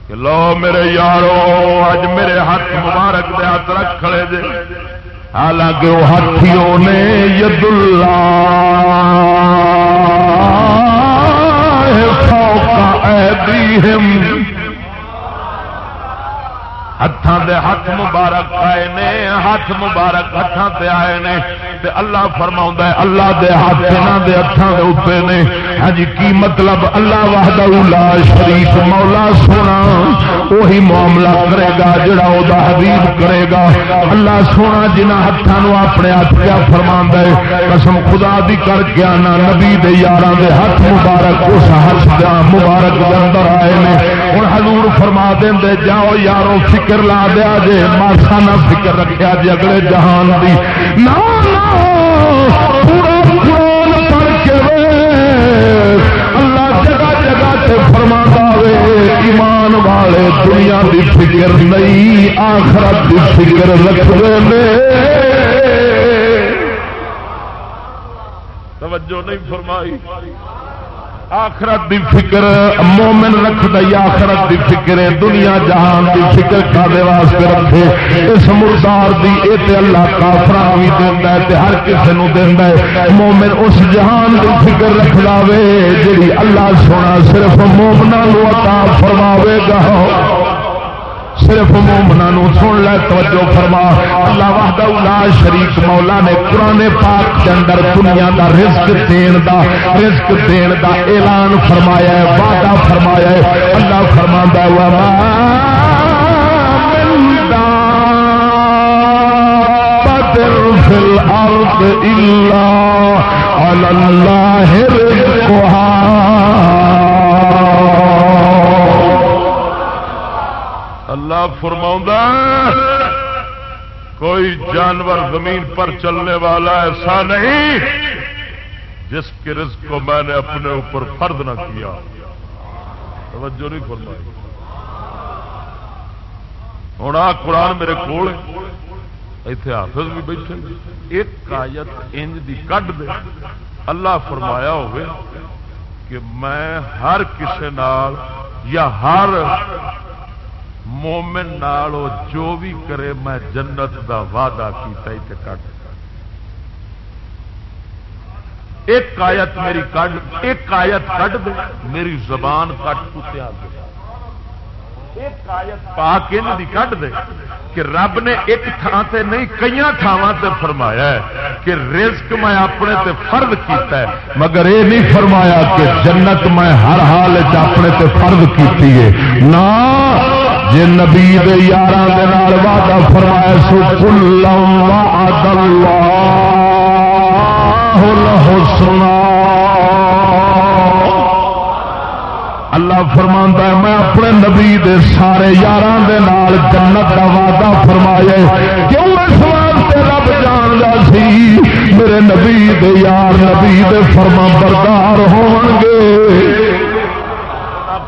S2: کہ لو میرے یارو اج میرے ہاتھ مبارک دے ہاتھ رکھ کھڑے دے حالانکہ وہ ہاتھیوں نے ید اللہ ہاتھوں دے ہاتھ مبارک آئے نے ہاتھ مبارک ہاتھوں آئے نے۔ تے اللہ فرما ہے، اللہ دے ہاتھ یہاں دے ہاتھوں دے اتنے نے۔ ہاں جی کی مطلب؟ اللہ وحدہ لا شریف مولا سونا، وہی معاملہ کرے گا جڑا وہ حبیب کرے گا۔ اللہ سونا جنہ ہاتھوں اپنے ہاتھ کیا فرما ہے، قسم خدا دی کر کے آنا۔ نبی دے یار دے ہاتھ مبارک، اس ہاتھ مبارک کے اندر آئے نے۔ ہوں حضور فرما دیں جاؤ یارو، فکر لا دیا جے، ماسا نہ فکر رکھا جی اگلے جہان دی۔ نہ پورا قرآن پڑھ کے اللہ جگہ جگہ سے فرما دے ایمان والے دنیا دی فکر نہیں، آخرت دی فکر رکھتے توجہ نہیں فرمائی۔ آخرت دی فکر، مومن رکھ دئی آخرت دی فکر دنیا جہان دی فکر کھے واسطے رکھے۔ اس مردار دی اے تے اللہ کافر بھی دینا ہے تے ہر کسے نو دینا ہے۔ مومن اس جہان دی فکر رکھ لاوے جی اللہ سونا صرف مومنا عطا فرماوے گا۔ صرف مومنا سن لے، توجہ فرما۔ اللہ وحدہ لا شریک مولا نے قرآن پاک کے اندر دنیا دا رزق دین دا، رزق دین دا اعلان فرمایا ہے، وعدہ فرمایا ہے۔ اللہ فرما وما فی الارض الا علی اللہ رزقها۔ اللہ فرما کوئی جانور زمین پر چلنے والا ایسا نہیں جس کے رزق کو میں نے اپنے اوپر فرد نہ کیا۔ توجہ نہیں فرمائی۔ ہوں آ قرآن میرے کو اتنے حافظ بھی بیٹھے ایک آیت انج دی کڈ دے۔ اللہ فرمایا ہوئے کہ میں ہر کسی نال یا ہر مومن نال جو بھی کرے میں جنت دا وعدہ کیتا ہی تے کٹ۔ ایک آیت میری کٹ ایک آیت کٹ دے، میری زبان کٹ کتیا دے۔ ایک آیت پا کے دی کٹ دے کہ رب نے ایک تھان سے نہیں کئی تھاواں تے فرمایا ہے کہ رزق میں اپنے تے فرض کیتا ہے۔ مگر یہ نہیں فرمایا کہ جنت میں ہر حال اپنے تے فرض کیتی ہے۔ نہ جی نبی یار وعدہ فرمایا سو کلم وعد اللہ الحسنہ۔ اللہ فرما ہے، میں اپنے نبی دے سارے یار جنت کا وعدہ فرمایا کیوں اس واسطے رب جانتا سی؟ میرے نبی دے یار نبی دے فرما بردار ہون گے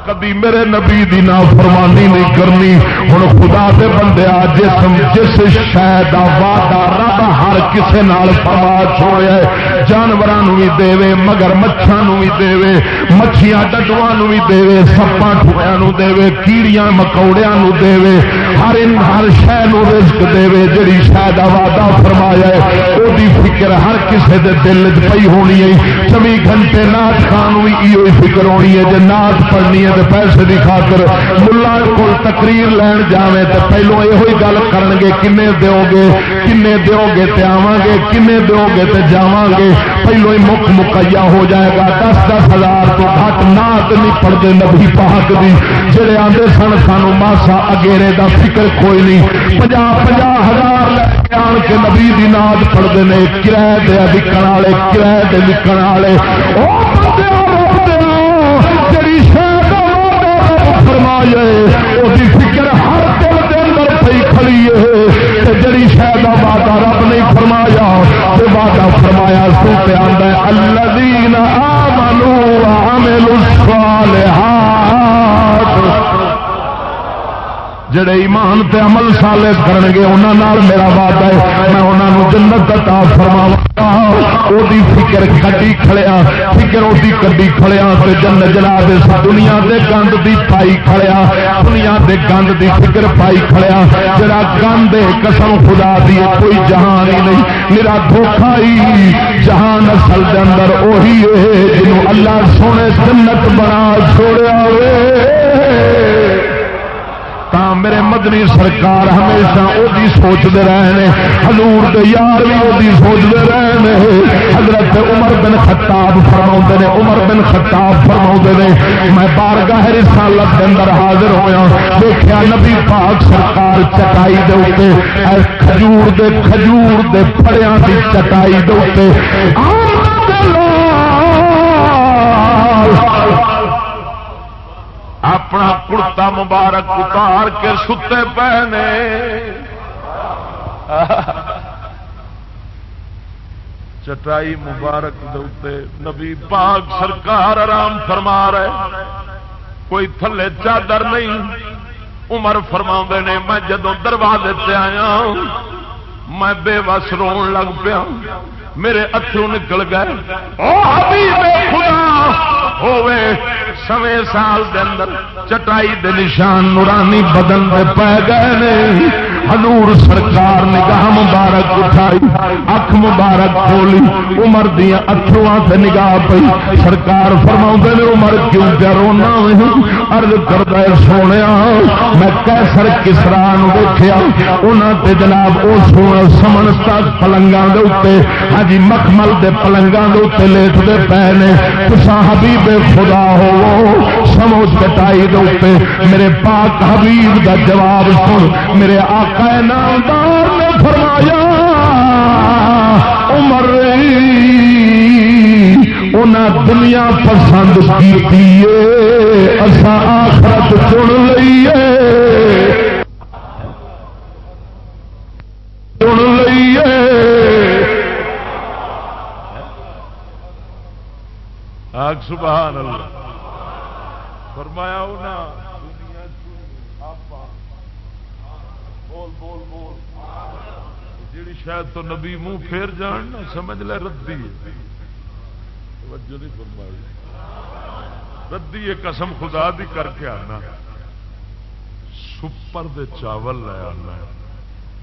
S2: کبھی میرے نبی دی نا فرمانی نہیں کرنی۔ ہوں خدا دے بندے جسم، جس شاید وعدہ رب ہر کسے نال فرما چھوڑیا جانوروں بھی دے مگر مچھان بھی دے مچھیاں ڈڈواں بھی دے سپا ٹویا دے کیڑیاں مکوڑیا دے ہر ہر شہ رزق دے جڑی شاید وعدہ فرمایا وہ فکر ہر کسے دے دل پی ہونی ہے۔ چوبی گھنٹے نات خان بھی فکر ہونی ہے جی نات پڑھنی ہے دے پیسے کی خاطر ملا کو تقریر لین جائے تو پہلو یہ گل کر گے کنے دو گے کنے دو گے تو آوا گے کنے دو گے تو جا گے پہلو ہی مک مکیا ہو جائے گا۔ دس دس ہزار تو گھٹ نات نہیں پڑتے نبی پاک کی جڑے آتے سن، سانو ماسا اگیرے کا فکر کوئی نہیں۔ پنجا پنجا ہزار لے کے آن کے نبی دی ناد پڑھتے ہیں کرایہ دیا وکن والے، کرایہ دے وکن والے۔ جائے وہ فکر ہر دل کے اندر پی کھڑی ہے جڑی شاید وعدہ رب نہیں فرمایا تو وعدہ فرمایا سو پہ آتا ہے منو آمنوا وعملوا الصالحات۔ جڑے ایمان تے عمل سالے کرن گے انہاں میرا وعدہ ہے، میں انہاں نو جنت عطا فرماواں او دی فکر کڈی کھڑیا، فکر او دی کڈی کھڑیا تے جنت جلا دے دنیا دے گند دی پائی کھڑیا، دنیا دے گند دی فکر پائی کھڑیا۔ جڑا گند ہے، قسم خدا دی کوئی جہان ہی نہیں۔ میرا دھوکھا ہی جہان اصل دے اندر اوہی ہے جنوں اللہ سونے جنت بنا چھوڑیا ہوئے۔ تا میرے مدنی سرکار ہمیشہ وہی سوچتے رہے ہزور دے یار بھی وہی سوچتے رہے حضرت عمر بن خطاب فرما نے، عمر بن خطاب فرما نے۔ میں بارگاہ رسالت کے اندر حاضر ہوا دیکھا نبی پاک سرکار چٹائی دے کھجور دے کھجور دے پڑیا کی چٹائی دے کڑتا مبارک اتار کے ستے پہنے چٹائی مبارک دے نبی پاک سرکار آرام فرما رہے کوئی تھلے چادر نہیں۔ عمر فرما نے، میں جدو دروازے آیا میں بے بس رو لگ پیا میرے اترو نکل گئے۔ او حبیب خدا ہوے سوے سال دے اندر چٹائی دے نشان نورانی بدن دے پی گئے نے۔ حضور سرکار نگاہ مبارک اٹھائی، اکھ مبارک کھولی عمر دیا اترواں سے نگاہ پئی۔ سرکار فرما نے، عمر کیوں پیا رونا ارد کرتا ہے سونے میں کیسر کسرا ویخیا انہوں نے جناب وہ سونا سمن تک پلنگا دے ہاں جی مکمل دے پلنگا دے لیٹتے پے نے تسا حبیب خدا ہو سمو کٹائی دے میرے پاک حبیب دا جواب سن۔ میرے آقا نامدار نے فرمایا، عمر انہیں دنیا پسند کی اصا آخرت چن لیے چن لیے آگ سبحان اللہ۔ فرمایا دنیا بول بول بول۔ جیڑی شاید تو نبی منہ پھیر جان سمجھ لے، ردی توجہ نہیں فرمائی۔ ردی یہ قسم خدا دی کر کے آنا۔ سپر دے چاول لے آنا۔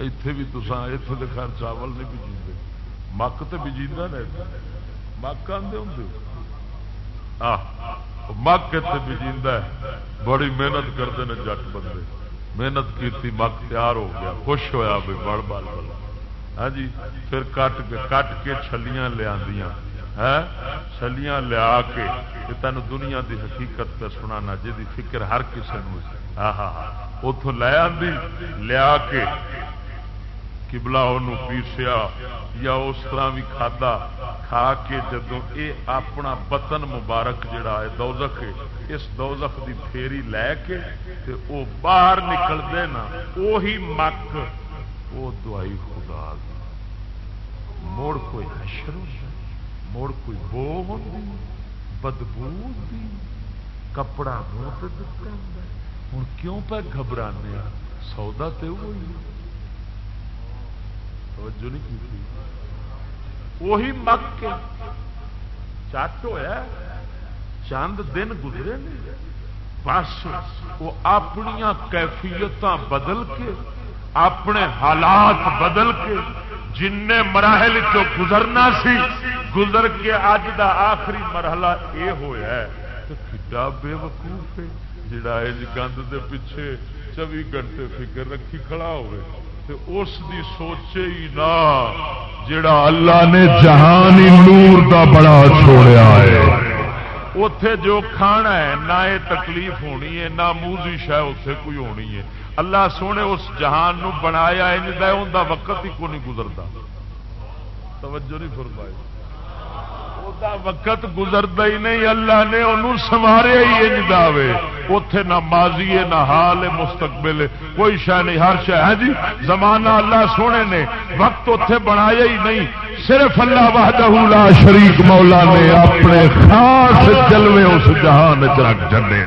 S2: اتے بھی تسان اتے تو خیر چاول نہیں بجیتے مک تو بجیتا رہتا۔ مک آدھے ہوں مک اتنے بجیتا ہے۔ بڑی محنت کرتے ہیں جٹ بندے۔ محنت کی مک تیار ہو گیا، خوش ہوا بھی بڑ بال بڑا ہاں جی پھر کٹ کے کٹ کے چھلیاں لیا ہاں، چلیاں لیا کے تین دنیا دی حقیقت پہ سنا جی فکر ہر کسی ہاں ہاں ہاں اتوں لے آدھی لیا کے کبلا پیسیا یا اس طرح بھی کھادا کھا کے جدو یہ اپنا بتن مبارک جڑا ہے دوزخ ہے اس دوزخ دی پھیری لے کے تے او باہر نکلتے نا وہی مک وہ دوائی خدا دی موڑ کوئی حشر ہوتا مڑ کوئی بو ہوتی بدبو ہوتی کپڑا بہت دتا ہوں کیوں پہ گھبرانے سودا تو وہی توجہ نہیں کی وہی مک کے چٹ ہوا چند دن گزرے بس وہ اپنی کیفیت بدل کے، اپنے حالات بدل کے جن مراحل چ گزرنا سی، گزر کے اج دا آخری مرحلہ یہ ہوا ہے۔ بے وقوف ہے، جڑا گند دے پیچھے چوبی گھنٹے فکر رکھی کھڑا ہوئے۔ اس دی سوچے ہی نہ جڑا اللہ نے جہانی نور دا بڑا چھوڑیا ہے۔ اتے جو کھانا ہے، نہ یہ تکلیف ہونی ہے، نہ موزی شہ اتے کوئی ہونی ہے۔ اللہ سونے اس جہان نو بنایا ان کا وقت ہی کو نہیں گزرتا۔ توجہ نہیں فرمائی۔ وقت گزرتا ہی نہیں، اللہ نے انہوں سوارے ہی دے اتے نہ ماضی ہے، نہ حال ہے، مستقبل کوئی شہ نہیں، ہر شہ۔ ہے جی زمانہ اللہ سونے نے وقت اتے بنایا ہی نہیں۔ صرف اللہ وحدہ لا شریک مولا نے اپنے خاص جلوے اس جہان چ جنے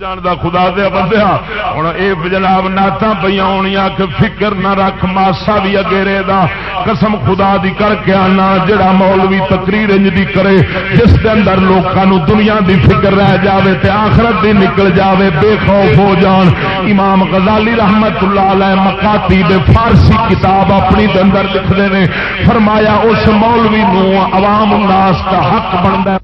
S2: جانتا خدا دیا بندیا ہوں یہ جناب نعت پہ آنی کہ فکر نہ رکھ، ماسا بھی اگیرے دا۔ قسم خدا دی کر کے آنا، جڑا مولوی تقریر انج دی کرے، جس کے اندر لوگوں دنیا دی فکر رہ جاوے تے آخرت دی نکل جاوے، بے خوف ہو جان۔ امام غزالی رحمت اللہ علیہ مکاتی دے فارسی کتاب اپنی دے اندر لکھتے ہیں فرمایا اس مولوی نو عوام الناس کا حق بنتا